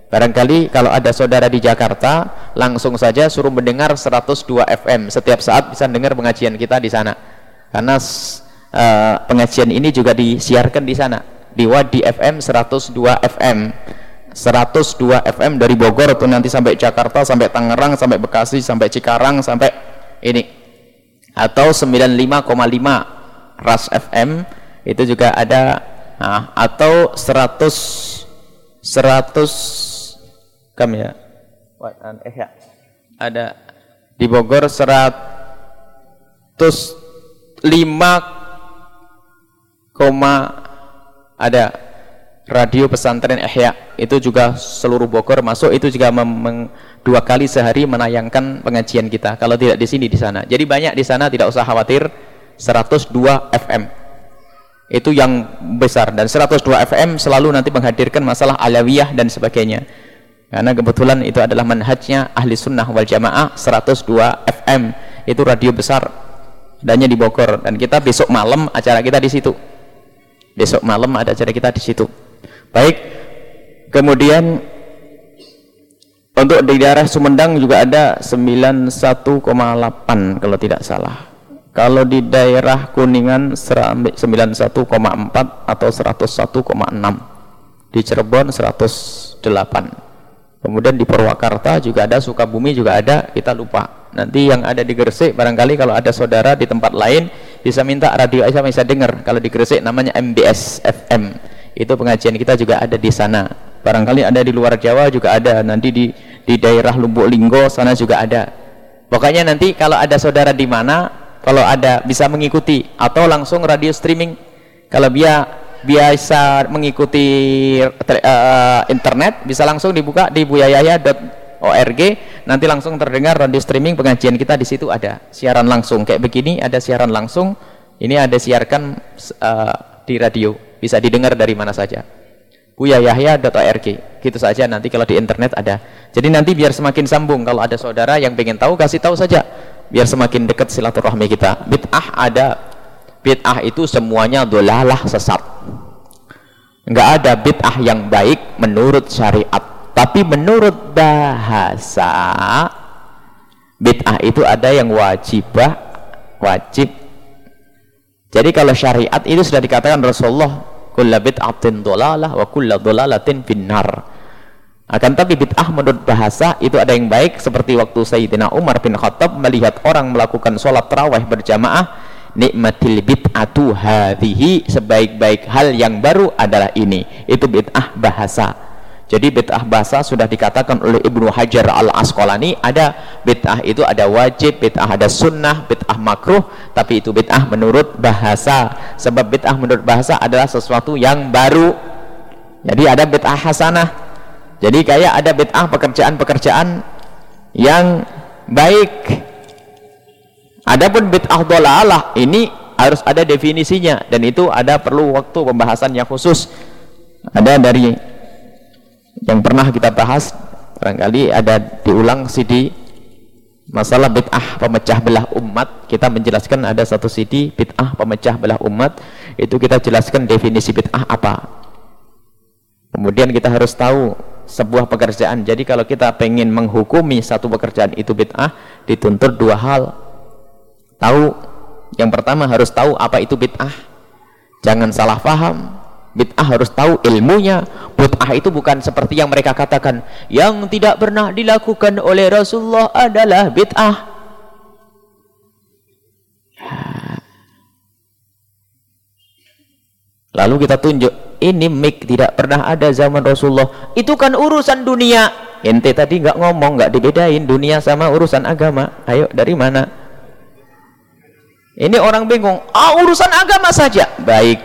Barangkali kalau ada saudara di Jakarta, langsung saja suruh mendengar 102 FM. Setiap saat bisa dengar pengajian kita di sana. Karena uh, pengajian ini juga disiarkan di sana. Di Wadi FM 102 FM 102 FM dari Bogor atau nanti sampai Jakarta sampai Tangerang sampai Bekasi sampai Cikarang sampai ini. Atau 95,5 Ras FM itu juga ada. Nah, atau 100 100 kam ya? Eh ya. Ada di Bogor 105 koma ada radio pesantren Ihya itu juga seluruh Bogor masuk itu juga dua kali sehari menayangkan pengajian kita. Kalau tidak di sini di sana. Jadi banyak di sana tidak usah khawatir 102 FM itu yang besar. Dan 102 FM selalu nanti menghadirkan masalah alawiyah dan sebagainya karena kebetulan itu adalah manhajnya ahli sunnah wal jamaah 102 FM itu radio besar. Adanya di Bogor. Dan kita besok malam acara kita di situ. Besok malam ada acara kita di situ. Baik. Kemudian untuk di daerah Sumedang juga ada 91,8 kalau tidak salah. Kalau di daerah Kuningan 91,4 atau 101,6 di Cirebon 108 kemudian di Purwakarta juga ada Sukabumi juga ada kita lupa. Nanti yang ada di Gresik barangkali kalau ada saudara di tempat lain bisa minta radio Aisyah bisa dengar. Kalau di Gresik namanya MBS FM itu pengajian kita juga ada di sana. Barangkali ada di luar Jawa juga ada nanti di di daerah Lumbuk Linggo sana juga ada. Pokoknya nanti kalau ada saudara di mana kalau ada bisa mengikuti atau langsung radio streaming. Kalau dia biasa mengikuti uh, internet bisa langsung dibuka di buyayaya.org nanti langsung terdengar radio streaming pengajian kita di situ ada. Siaran langsung kayak begini ada siaran langsung. Ini ada siarkan uh, di radio. Bisa didengar dari mana saja. buyayahya.org gitu saja nanti kalau di internet ada. Jadi nanti biar semakin sambung kalau ada saudara yang pengen tahu kasih tahu saja. Biar semakin dekat silaturahmi kita. Bid'ah ada bid'ah itu semuanya dolalah sesat. Nggak ada bid'ah yang baik menurut syariat. Tapi menurut bahasa bid'ah itu ada yang wajibah wajib. Jadi kalau syariat itu sudah dikatakan Rasulullah kulla bid'atin dolalah wa kulla dolalatin finnar. Akan tapi bid'ah menurut bahasa itu ada yang baik seperti waktu Sayyidina Umar bin Khattab melihat orang melakukan sholat terawih berjamaah nikmatil bid'atu hadhihi. Sebaik-baik hal yang baru adalah ini. Itu bid'ah bahasa. Jadi bid'ah bahasa sudah dikatakan oleh Ibnu Hajar al-Asqalani ada bid'ah itu ada wajib bid'ah ada sunnah bid'ah makruh tapi itu bid'ah menurut bahasa. Sebab bid'ah menurut bahasa adalah sesuatu yang baru. Jadi ada bid'ah hasanah. Jadi kayak ada bid'ah pekerjaan-pekerjaan yang baik Adapun bid'ah dolalah ini harus ada definisinya dan itu ada perlu waktu pembahasan yang khusus. Ada dari yang pernah kita bahas barangkali ada diulang CD masalah bid'ah pemecah belah umat. Kita menjelaskan ada satu CD bid'ah pemecah belah umat. Itu kita jelaskan definisi bid'ah apa. Kemudian kita harus tahu sebuah pekerjaan. Jadi kalau kita pengen menghukumi satu pekerjaan itu bid'ah dituntut dua hal tahu yang pertama harus tahu apa itu bid'ah. Jangan salah paham bid'ah harus tahu ilmunya. Bid'ah itu bukan seperti yang mereka katakan yang tidak pernah dilakukan oleh Rasulullah adalah bid'ah. Lalu kita tunjuk ini mik tidak pernah ada zaman Rasulullah. Itu kan urusan dunia. Ente tadi nggak ngomong nggak dibedain dunia sama urusan agama. Ayo dari mana ini orang bingung, ah urusan agama saja. Baik.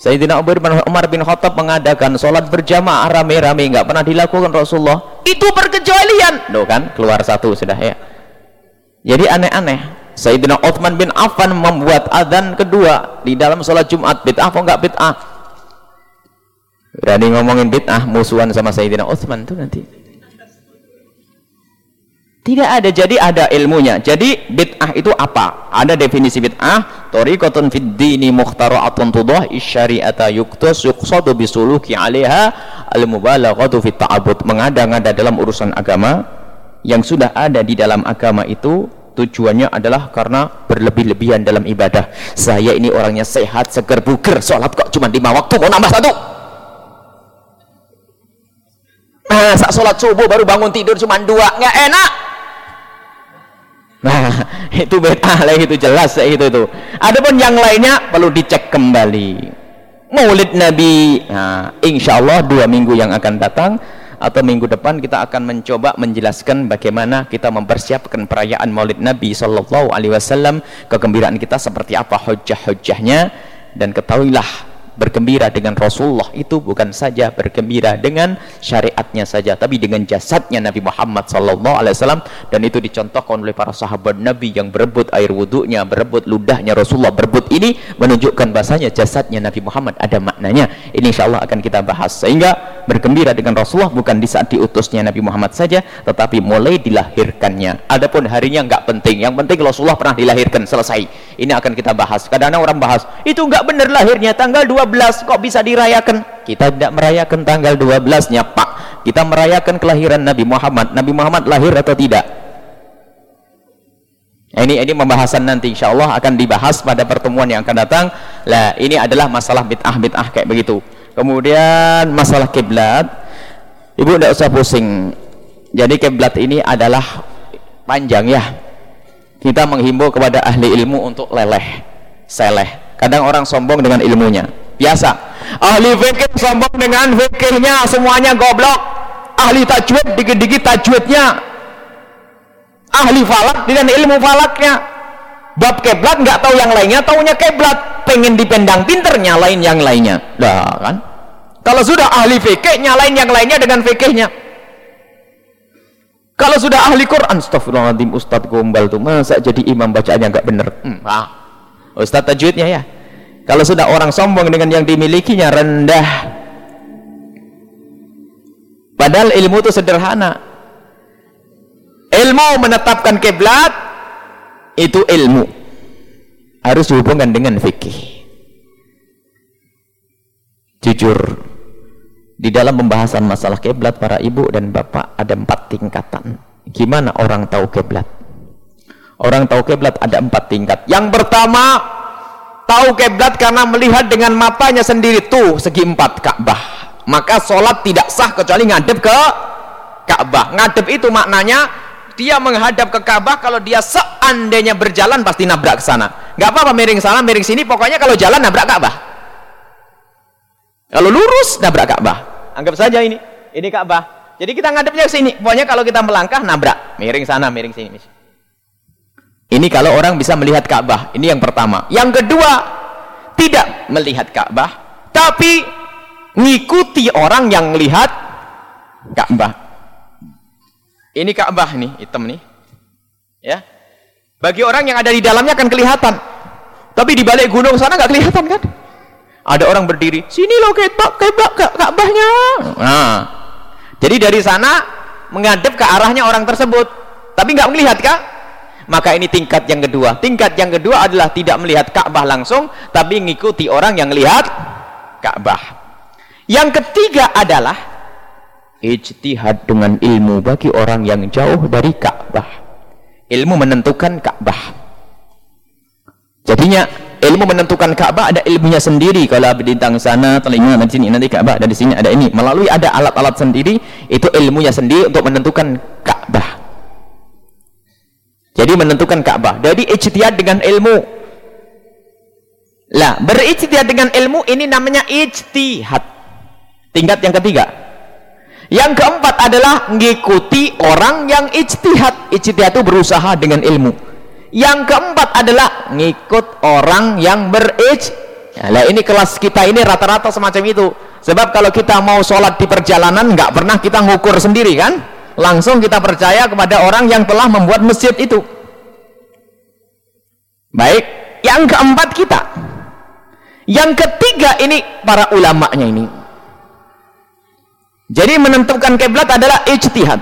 Sayyidina Umar bin Khattab mengadakan sholat berjamaah rame-rame nggak pernah dilakukan Rasulullah. Itu perkecualian. Loh kan, keluar satu sudah ya. Jadi aneh-aneh. Sayyidina Uthman bin Affan membuat adzan kedua di dalam sholat Jumat. Bid'ah apa enggak bid'ah? Berani ngomongin bid'ah musuhan sama Sayyidina Uthman tuh nanti. Tidak ada, jadi ada ilmunya. Jadi bid'ah itu apa? Ada definisi bid'ah, tariqatun fid dini mukhtara'atun tudah. Isyari'ata yuktas yuqsadu bisuluki 'alaiha al-mubalaghatu fit ta'abbud. Mengada-ngada dalam urusan agama yang sudah ada di dalam agama itu tujuannya adalah karena berlebih-lebihan dalam ibadah. Saya ini orangnya sehat seger buger. Sholat kok cuma lima waktu mau nambah satu? Masa sholat subuh baru bangun tidur cuma dua? Nggak enak nah itu beda lah itu jelas itu itu. Adapun yang lainnya perlu dicek kembali. Maulid nabi nah insya Allah dua minggu yang akan datang atau minggu depan kita akan mencoba menjelaskan bagaimana kita mempersiapkan perayaan Maulid Nabi sallallahu alaihi wasallam kegembiraan kita seperti apa hujah-hujahnya dan ketahuilah bergembira dengan Rasulullah itu bukan saja bergembira dengan syariatnya saja tapi dengan jasadnya Nabi Muhammad sallallahu alaihi wasallam. Dan itu dicontohkan oleh para sahabat Nabi yang berebut air wudhunya berebut ludahnya Rasulullah berebut ini menunjukkan bahasanya jasadnya Nabi Muhammad ada maknanya. Ini insyaallah akan kita bahas. Sehingga bergembira dengan Rasulullah bukan di saat diutusnya Nabi Muhammad saja tetapi mulai dilahirkannya. Adapun harinya enggak penting. Yang penting Rasulullah pernah dilahirkan selesai. Ini akan kita bahas. Kadang-kadang orang bahas itu enggak benar lahirnya tanggal 12 12 kok bisa dirayakan? Kita tidak merayakan tanggal 12 nya pak. Kita merayakan kelahiran Nabi Muhammad. Nabi Muhammad lahir atau tidak? Ini ini pembahasan nanti insya Allah akan dibahas pada pertemuan yang akan datang. Lah ini adalah masalah bid'ah bid'ah kayak begitu. Kemudian masalah kiblat. Ibu tidak usah pusing. Jadi kiblat ini adalah panjang ya. Kita menghimbau kepada ahli ilmu untuk leleh seleh. Kadang orang sombong dengan ilmunya biasa. Ahli fikih sombong dengan fikihnya semuanya goblok. Ahli tajwid dikit-dikit tajwidnya. Ahli falak dengan ilmu falaknya. Bab keblat nggak tahu yang lainnya taunya keblat pengen dipendang pinter nyalain yang lainnya. Dah kan? Kalau sudah ahli fikih nyalain yang lainnya dengan fikihnya. Kalau sudah ahli Quran astagfirullahaladzim Ustadz gombal tuh. Masa jadi imam bacaannya nggak bener? Hmm, ah. Ustadz tajwidnya ya kalau sudah orang sombong dengan yang dimilikinya rendah. Padahal ilmu itu sederhana. Ilmu menetapkan kiblat itu ilmu. Harus dihubungkan dengan fikih. Jujur di dalam pembahasan masalah kiblat para ibu dan bapak ada empat tingkatan. Gimana orang tahu kiblat? Orang tahu kiblat ada empat tingkat. Yang pertama tahu kiblat karena melihat dengan matanya sendiri. Tuh segi empat Ka'bah. Maka sholat tidak sah kecuali ngadep ke Ka'bah. Ngadep itu maknanya dia menghadap ke Ka'bah kalau dia seandainya berjalan pasti nabrak ke sana. Nggak apa-apa miring sana miring sini. Pokoknya kalau jalan nabrak Ka'bah. Kalau lurus nabrak Ka'bah. Anggap saja ini. Ini Ka'bah. Jadi kita ngadepnya ke sini. Pokoknya kalau kita melangkah nabrak. Miring sana miring sini ini kalau orang bisa melihat Ka'bah. Ini yang pertama. Yang kedua, tidak melihat Ka'bah, tapi ngikuti orang yang melihat Ka'bah. Ini Ka'bah nih, hitam nih. Ya. Bagi orang yang ada di dalamnya akan kelihatan. Tapi di balik gunung sana nggak kelihatan kan? Ada orang berdiri, sini loh ketok Ka'bah Ka'bahnya. Nah. Jadi dari sana menghadap ke arahnya orang tersebut. Tapi nggak melihat kah? Maka ini tingkat yang kedua. Tingkat yang kedua adalah tidak melihat Ka'bah langsung tapi mengikuti orang yang lihat Ka'bah. Yang ketiga adalah ijtihad dengan ilmu bagi orang yang jauh dari Ka'bah. Ilmu menentukan Ka'bah. Jadinya ilmu menentukan Ka'bah ada ilmunya sendiri. Kalau bintang sana telinga di sini nanti Ka'bah ada di sini ada ini. Melalui ada alat-alat sendiri itu ilmunya sendiri untuk menentukan Ka'bah jadi menentukan Ka'bah. Jadi ijtihad dengan ilmu. Lah, berijtihad dengan ilmu ini namanya ijtihad. Tingkat yang ketiga. Yang keempat adalah mengikuti orang yang ijtihad. Ijtihad itu berusaha dengan ilmu. Yang keempat adalah ngikut orang yang berijtihad. Nah, ini kelas kita ini rata-rata semacam itu. Sebab kalau kita mau sholat di perjalanan, nggak pernah kita ngukur sendiri kan? Langsung kita percaya kepada orang yang telah membuat masjid itu. Baik yang keempat kita. Yang ketiga ini para ulamanya ini. Jadi menentukan kiblat adalah ijtihad.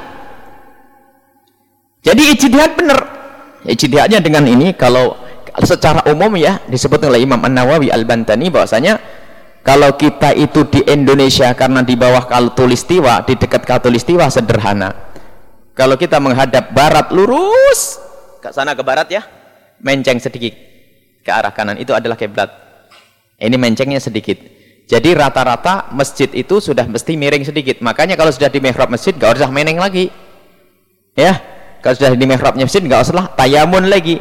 Jadi ijtihad benar. Ijtihadnya dengan ini kalau secara umum ya disebut oleh Imam An-Nawawi Al-Bantani bahwasanya kalau kita itu di Indonesia karena di bawah katulistiwa di dekat katulistiwa sederhana kalau kita menghadap barat lurus ke sana ke barat ya, menceng sedikit ke arah kanan itu adalah kiblat. Ini mencengnya sedikit. Jadi rata-rata masjid itu sudah mesti miring sedikit. Makanya kalau sudah di mihrab masjid gak usah meneng lagi. Ya, kalau sudah di mihrabnya masjid gak usah tayamun lagi.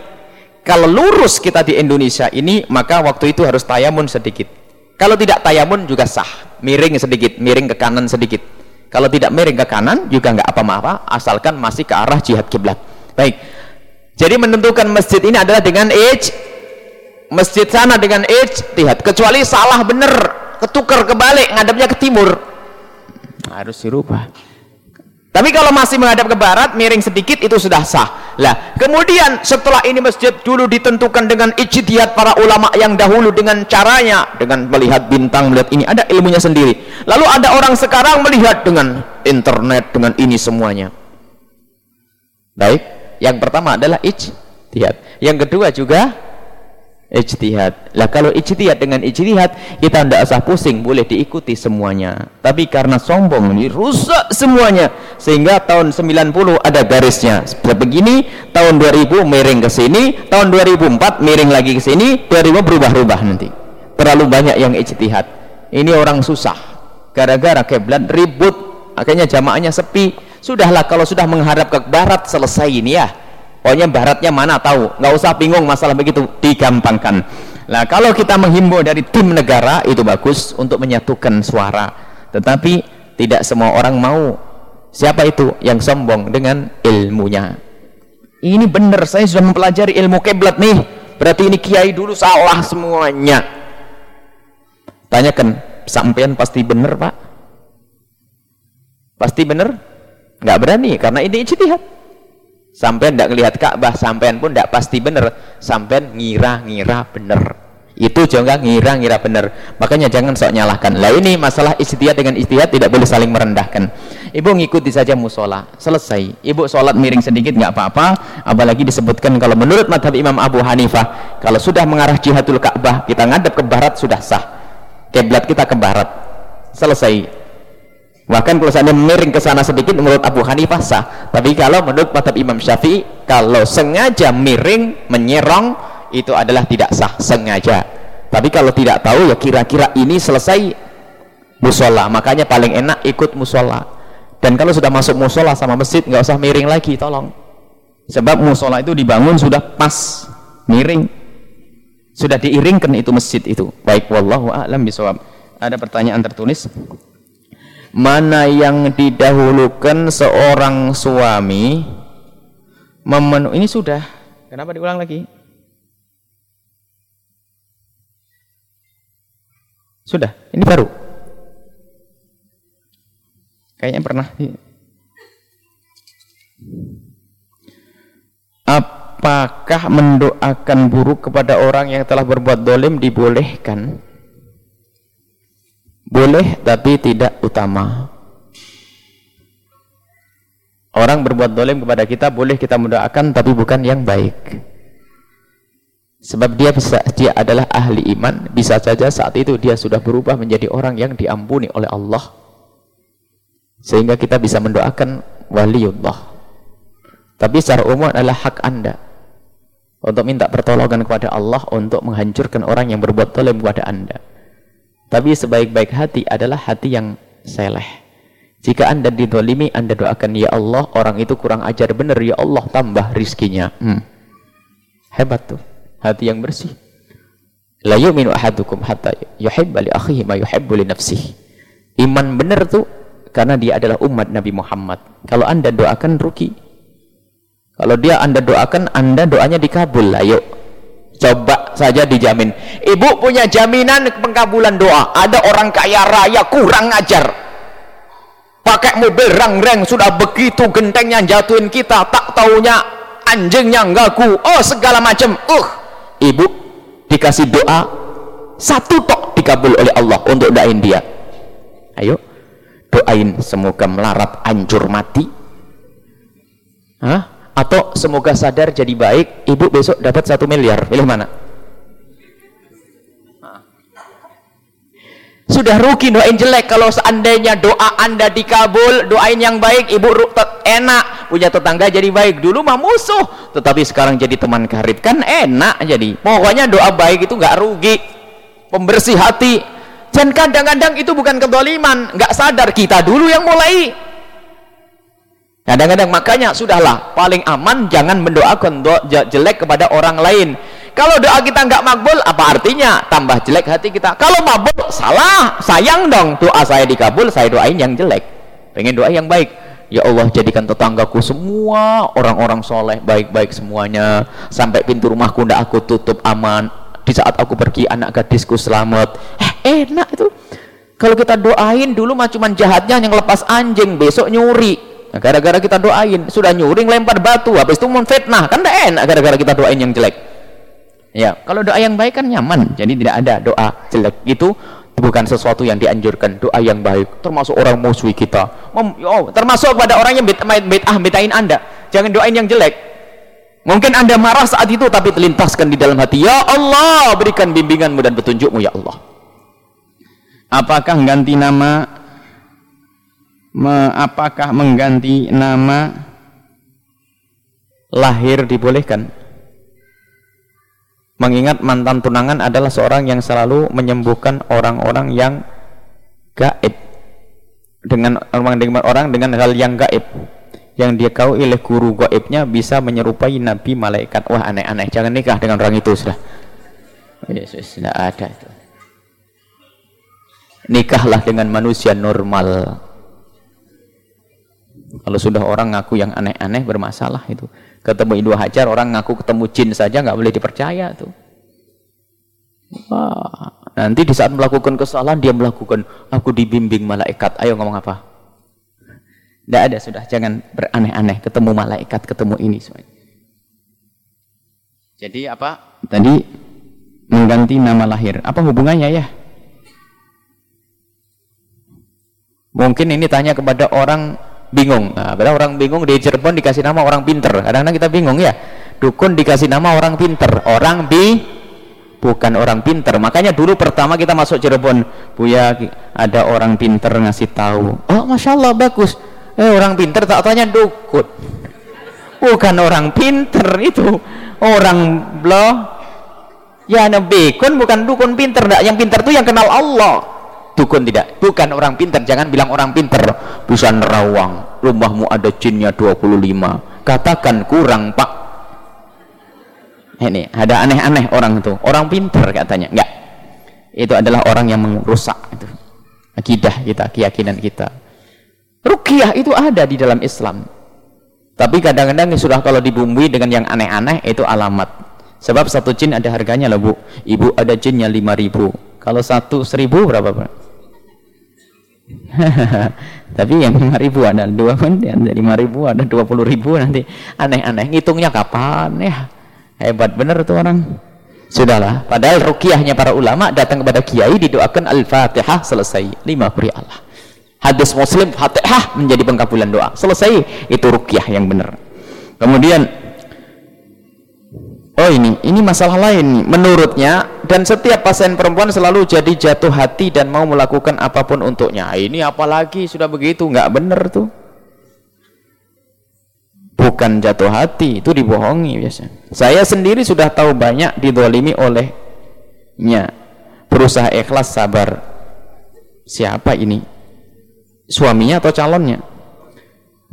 Kalau lurus kita di Indonesia ini maka waktu itu harus tayamun sedikit. Kalau tidak tayamun juga sah, miring sedikit, miring ke kanan sedikit. Kalau tidak miring ke kanan juga nggak apa-apa, asalkan masih ke arah jihad kiblat. Baik. Jadi menentukan masjid ini adalah dengan age masjid sana dengan ijtihad kecuali salah benar ketukar kebalik ngadapnya ke timur harus dirubah tapi kalau masih menghadap ke barat miring sedikit itu sudah sah lah kemudian setelah ini masjid dulu ditentukan dengan ijtihad para ulama yang dahulu dengan caranya dengan melihat bintang melihat ini ada ilmunya sendiri lalu ada orang sekarang melihat dengan internet dengan ini semuanya baik yang pertama adalah ijtihad yang kedua juga ijtihad. Lah kalau ijtihad dengan ijtihad kita tidak usah pusing, boleh diikuti semuanya. Tapi karena sombong ini rusak semuanya. Sehingga tahun 90 ada garisnya. Begini, tahun 2000 miring ke sini, tahun 2004 miring lagi ke sini, 2000 berubah-ubah nanti. Terlalu banyak yang ijtihad. Ini orang susah. Gara-gara keblat ribut, akhirnya jamaahnya sepi. Sudahlah kalau sudah menghadap ke barat selesai ini ya pokoknya baratnya mana tahu nggak usah bingung masalah begitu digampangkan nah kalau kita menghimbau dari tim negara itu bagus untuk menyatukan suara tetapi tidak semua orang mau siapa itu yang sombong dengan ilmunya? Ini benar saya sudah mempelajari ilmu keblat nih. Berarti ini kiai dulu salah semuanya. Tanyakan sampean pasti benar pak? Pasti benar? Nggak berani karena ini ijtihad. Sampean tidak melihat Ka'bah sampean pun tidak pasti benar. Sampean ngira-ngira benar itu jangan ngira-ngira benar makanya jangan sok nyalahkan. Lah ini masalah istihad dengan istihad tidak boleh saling merendahkan. Ibu ngikuti saja musola. Selesai. Ibu sholat miring sedikit nggak apa-apa. Apalagi disebutkan kalau menurut madhab Imam Abu Hanifah kalau sudah mengarah jihadul Ka'bah kita ngadep ke barat sudah sah. Keblat kita ke barat. Selesai. Bahkan kalau seandainya miring ke sana sedikit menurut Abu Hanifah sah. Tapi kalau menurut madhab Imam Syafi'i, kalau sengaja miring, menyerong, itu adalah tidak sah, sengaja. Tapi kalau tidak tahu ya kira-kira ini selesai musola. Makanya paling enak ikut musola. Dan kalau sudah masuk musola sama masjid, nggak usah miring lagi, tolong. Sebab musola itu dibangun sudah pas miring. Sudah diiringkan itu masjid itu. Baik, wallahu a'lam bisawab. Ada pertanyaan tertulis? mana yang didahulukan seorang suami memenuhi ini sudah kenapa diulang lagi sudah ini baru. Kayaknya pernah apakah mendoakan buruk kepada orang yang telah berbuat dolim dibolehkan? Boleh tapi tidak utama. Orang berbuat dolim kepada kita boleh kita mendoakan tapi bukan yang baik sebab dia bisa dia adalah ahli iman bisa saja saat itu dia sudah berubah menjadi orang yang diampuni oleh Allah sehingga kita bisa mendoakan waliullah tapi secara umum adalah hak anda untuk minta pertolongan kepada Allah untuk menghancurkan orang yang berbuat dolim kepada anda tapi sebaik-baik hati adalah hati yang seleh. Jika anda didolimi, anda doakan, Ya Allah, orang itu kurang ajar benar, Ya Allah, tambah rizkinya. Hmm. Hebat tuh. Hati yang bersih. La yu'minu ahadukum hatta yuhibba li akhihi ma yuhibbu li nafsihi. Iman benar tuh karena dia adalah umat Nabi Muhammad. Kalau anda doakan rugi. Kalau dia anda doakan, anda doanya dikabul. Ayo, Coba saja dijamin. Ibu punya jaminan pengkabulan doa. Ada orang kaya raya kurang ajar. Pakai mobil rang-rang sudah begitu gentengnya jatuhin kita. Tak taunya anjingnya ngaku. Oh segala macam. Uh, ibu dikasih doa satu tok dikabul oleh Allah untuk doain dia. Ayo doain semoga melarat hancur mati. Hah? atau semoga sadar jadi baik ibu besok dapat satu miliar pilih mana Sudah rugi doain jelek kalau seandainya doa Anda dikabul, doain yang baik, ibu enak, punya tetangga jadi baik. Dulu mah musuh, tetapi sekarang jadi teman karib kan enak jadi. Pokoknya doa baik itu nggak rugi. Pembersih hati. Dan kadang-kadang itu bukan kedoliman, nggak sadar kita dulu yang mulai. Kadang-kadang makanya sudahlah paling aman jangan mendoakan doa jelek kepada orang lain kalau doa kita nggak makbul, apa artinya? Tambah jelek hati kita. Kalau makbul, salah. Sayang dong. Doa saya dikabul, saya doain yang jelek. Pengen doa yang baik. Ya Allah jadikan tetanggaku semua orang-orang soleh baik-baik semuanya sampai pintu rumahku ndak aku tutup aman di saat aku pergi anak gadisku selamat eh enak itu kalau kita doain dulu mah cuman jahatnya yang lepas anjing besok nyuri nah, gara-gara kita doain sudah nyuri lempar batu habis itu menfitnah kan ndak enak gara-gara kita doain yang jelek Ya, kalau doa yang baik kan nyaman. Jadi tidak ada doa jelek. Itu bukan sesuatu yang dianjurkan. Doa yang baik termasuk orang musuh kita. Mem, oh, termasuk pada orang yang bid'ah bid'ahin Anda. Jangan doain yang jelek. Mungkin Anda marah saat itu tapi terlintaskan di dalam hati, "Ya Allah, berikan bimbinganmu dan petunjukmu ya Allah." Apakah mengganti nama me, apakah mengganti nama lahir dibolehkan? Mengingat mantan tunangan adalah seorang yang selalu menyembuhkan orang-orang yang gaib. Dengan orang dengan orang hal yang gaib. Yang dia kau oleh guru gaibnya bisa menyerupai nabi malaikat. Wah aneh-aneh. Jangan nikah dengan orang itu sudah. Yesus tidak ada itu. Nikahlah dengan manusia normal. Kalau sudah orang ngaku yang aneh-aneh bermasalah itu ketemu Indo Hajar orang ngaku ketemu jin saja nggak boleh dipercaya tuh. Wah, nanti di saat melakukan kesalahan dia melakukan aku dibimbing malaikat. Ayo ngomong apa? Tidak ada sudah. Jangan beraneh-aneh. Ketemu malaikat ketemu ini semuanya jadi apa? Tadi mengganti nama lahir. Apa hubungannya ya? Mungkin ini tanya kepada orang bingung. Nah, padahal orang bingung di Cirebon dikasih nama orang pinter. Kadang-kadang kita bingung ya. Dukun dikasih nama orang pinter. Orang bi bukan orang pinter. Makanya dulu pertama kita masuk Cirebon Buya ada orang pinter ngasih tahu. Oh Masya Allah bagus. Eh orang pinter tak tanya dukun. Bukan orang pinter itu. Orang bloh ya nebekun bukan dukun pinter yang pinter itu yang kenal Allah dukun tidak? Bukan orang pintar jangan bilang orang pintar. Bisa nerawang rumahmu ada jinnya 25 katakan kurang pak. Ini ada aneh-aneh orang itu. Orang pintar katanya enggak. Itu adalah orang yang merusak itu. Akidah kita keyakinan kita. Rukiah itu ada di dalam Islam. Tapi kadang-kadang sudah kalau dibumbui dengan yang aneh-aneh itu alamat. Sebab satu jin ada harganya loh bu. Ibu ada jinnya 5000 kalau satu seribu berapa pak tapi yang lima ribu ada dua kan? Ada lima ribu ada dua puluh ribu nanti. Aneh-aneh ngitungnya kapan ya? Hebat bener tuh orang. Sudahlah padahal rukiahnya para ulama datang kepada kiai didoakan al-fatihah selesai. Lima puri Allah. Hadis muslim fatihah menjadi pengkabulan doa. Selesai. Itu rukiah yang benar kemudian oh ini ini masalah lain menurutnya dan setiap pasien perempuan selalu jadi jatuh hati dan mau melakukan apa pun untuknya. Ini apalagi sudah begitu nggak benar tuh. Bukan jatuh hati itu dibohongi biasanya. Saya sendiri sudah tahu banyak didolimi olehnya. Berusaha ikhlas sabar. Siapa ini? Suaminya atau calonnya?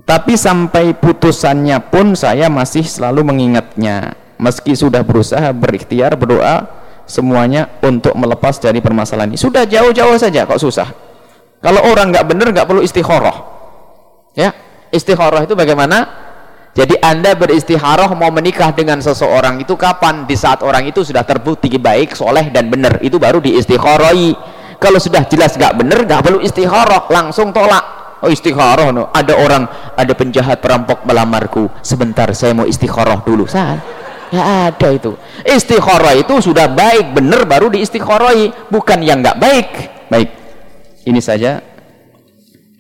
Tapi sampai putusannya pun saya masih selalu mengingatnya meski sudah berusaha berikhtiar berdoa semuanya untuk melepas dari permasalahan ini. Sudah jauh-jauh saja kok susah? Kalau orang nggak benar nggak perlu istikharah. Ya istikharah itu bagaimana? Jadi anda beristikharah mau menikah dengan seseorang itu kapan? Di saat orang itu sudah terbukti baik soleh dan benar. Itu baru diistikharai kalau sudah jelas nggak benar nggak perlu istikharah. Langsung tolak. Oh istikharah no. ada orang ada penjahat perampok melamarku sebentar saya mau istikharah dulu Ya ada itu. Istikharah itu sudah baik, benar baru diistikharai, bukan yang nggak baik. Baik. Ini saja.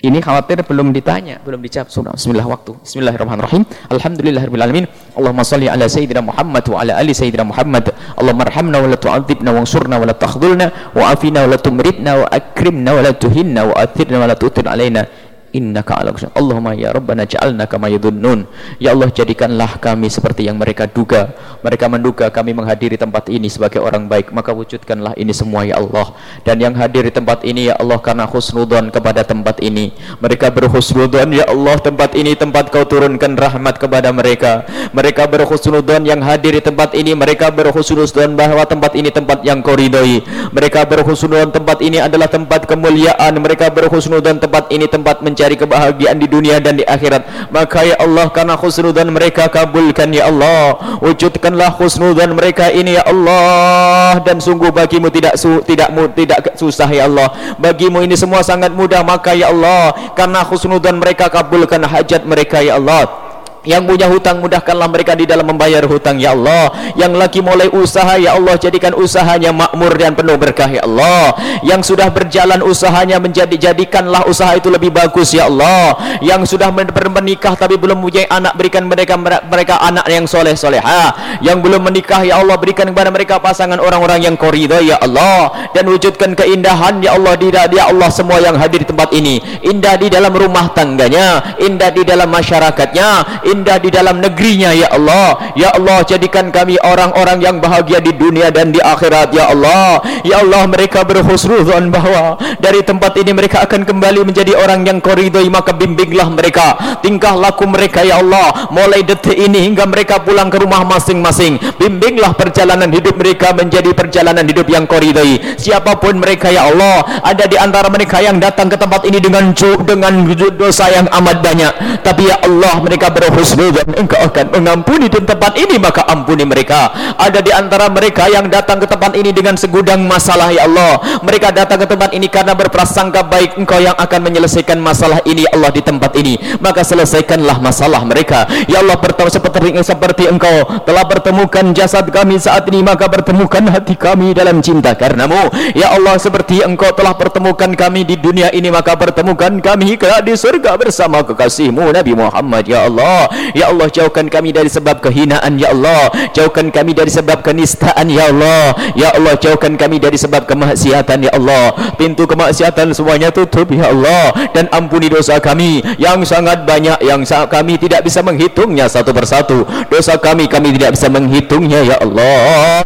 Ini khawatir belum ditanya, belum dijawab. Bismillah waktu. Bismillahirrahmanirrahim. Alhamdulillahirabbil alamin. Allahumma salli ala sayyidina Muhammad wa ala ali sayyidina Muhammad Allahumma arhamna wa la tu'adzibna wa ansurna wa la takhdhulna wa afina wa la tumritna wa akrimna wa la tuhinna wa athirna wa la tu'tir alaina innaka ala Allahumma ya Rabbana ja'alna kama yadhunnun. Ya Allah jadikanlah kami seperti yang mereka duga. Mereka menduga kami menghadiri tempat ini sebagai orang baik. Maka wujudkanlah ini semua ya Allah. Dan yang hadir di tempat ini ya Allah karena husnudon kepada tempat ini. Mereka berhusnudon ya Allah tempat ini tempat kau turunkan rahmat kepada mereka. Mereka berhusnudon yang hadir di tempat ini. Mereka berhusnudon bahwa tempat ini tempat yang kau ridhoi. Mereka berhusnudon tempat ini adalah tempat kemuliaan. Mereka berhusnudon tempat ini tempat mencari mencari kebahagiaan di dunia dan di akhirat. Maka ya Allah karena khusnudan mereka kabulkan ya Allah. Wujudkanlah khusnudan mereka ini ya Allah. Dan sungguh bagimu tidak su tidak mu tidak susah ya Allah. Bagimu ini semua sangat mudah. Maka ya Allah karena khusnudan mereka kabulkan hajat mereka ya Allah yang punya hutang mudahkanlah mereka di dalam membayar hutang ya Allah. Yang lagi mulai usaha ya Allah jadikan usahanya makmur dan penuh berkah ya Allah. Yang sudah berjalan usahanya menjadi jadikanlah usaha itu lebih bagus ya Allah. Yang sudah menikah tapi belum punya anak berikan mereka mereka anak yang soleh soleha yang belum menikah ya Allah berikan kepada mereka pasangan orang-orang yang korida ya Allah. Dan wujudkan keindahan ya Allah di ya Allah semua yang hadir di tempat ini. Indah di dalam rumah tangganya indah di dalam masyarakatnya indah di dalam negerinya ya Allah. Ya Allah jadikan kami orang-orang yang bahagia di dunia dan di akhirat ya Allah. Ya Allah mereka berhusnuzon bahwa dari tempat ini mereka akan kembali menjadi orang yang koridoi maka bimbinglah mereka. Tingkah laku mereka ya Allah. Mulai detik ini hingga mereka pulang ke rumah masing-masing. Bimbinglah perjalanan hidup mereka menjadi perjalanan hidup yang koridoi siapapun mereka ya Allah ada di antara mereka yang datang ke tempat ini dengan dengan dosa yang amat banyak. Tapi ya Allah mereka berhusnuzon dan engkau akan mengampuni di tempat ini maka ampuni mereka. Ada di antara mereka yang datang ke tempat ini dengan segudang masalah ya Allah. Mereka datang ke tempat ini karena berprasangka baik engkau yang akan menyelesaikan masalah ini ya Allah di tempat ini. Maka selesaikanlah masalah mereka. Ya Allah bertemu seperti, seperti engkau telah pertemukan jasad kami saat ini maka pertemukan hati kami dalam cinta karenamu. Ya Allah seperti engkau telah pertemukan kami di dunia ini maka pertemukan kami kelak di surga bersama kekasihmu Nabi Muhammad ya Allah Ya Allah jauhkan kami dari sebab kehinaan Ya Allah. Jauhkan kami dari sebab kenistaan Ya Allah. Ya Allah jauhkan kami dari sebab kemaksiatan Ya Allah. Pintu kemaksiatan semuanya tutup Ya Allah. Dan ampuni dosa kami Yang sangat banyak Yang kami tidak bisa menghitungnya satu persatu. Dosa kami kami tidak bisa menghitungnya Ya Allah.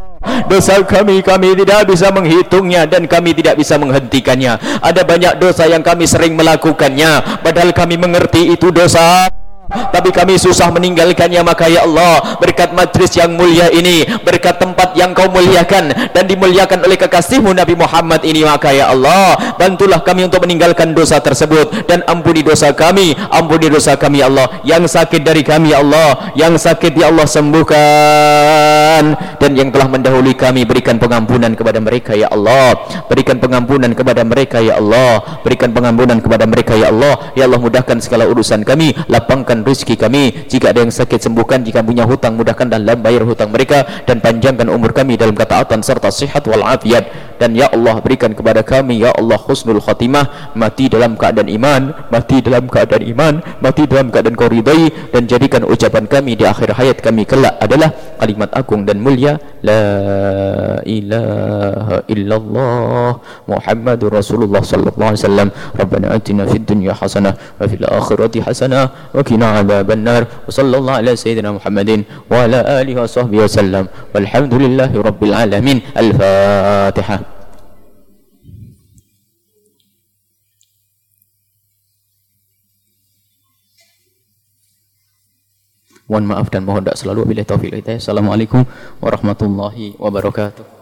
Dosa kami kami tidak bisa menghitungnya dan kami tidak bisa menghentikannya. Ada banyak dosa yang kami sering melakukannya padahal kami mengerti itu dosa tapi kami susah meninggalkannya maka ya Allah berkat majlis yang mulia ini berkat tempat yang kau muliakan dan dimuliakan oleh kekasihmu Nabi Muhammad ini maka ya Allah bantulah kami untuk meninggalkan dosa tersebut dan ampuni dosa kami ampuni dosa kami ya Allah. Yang sakit dari kami ya Allah yang sakit ya Allah sembuhkan. Dan yang telah mendahului kami berikan pengampunan kepada mereka ya Allah. Berikan pengampunan kepada mereka ya Allah. Berikan pengampunan kepada mereka ya Allah. Ya Allah mudahkan segala urusan kami. Lapangkan mudahkan rezeki kami. Jika ada yang sakit sembuhkan. Jika punya hutang mudahkan dalam bayar hutang mereka dan panjangkan umur kami dalam ketaatan serta sihat wal afiat. Dan ya Allah berikan kepada kami ya Allah husnul khatimah. Mati dalam keadaan iman mati dalam keadaan iman mati dalam keadaan kau ridai dan jadikan ucapan kami di akhir hayat kami kelak adalah kalimat agung dan mulia. La ilaha illallah Muhammadur Rasulullah sallallahu alaihi wasallam. Rabbana atina fid dunya hasanah wa fil akhirati hasanah wa qina عذاب النار وصلى الله على سيدنا محمد وعلى آله وصحبه وسلم والحمد لله رب العالمين الفاتحة Mohon maaf dan mohon tak selalu bila taufik Assalamualaikum warahmatullahi wabarakatuh.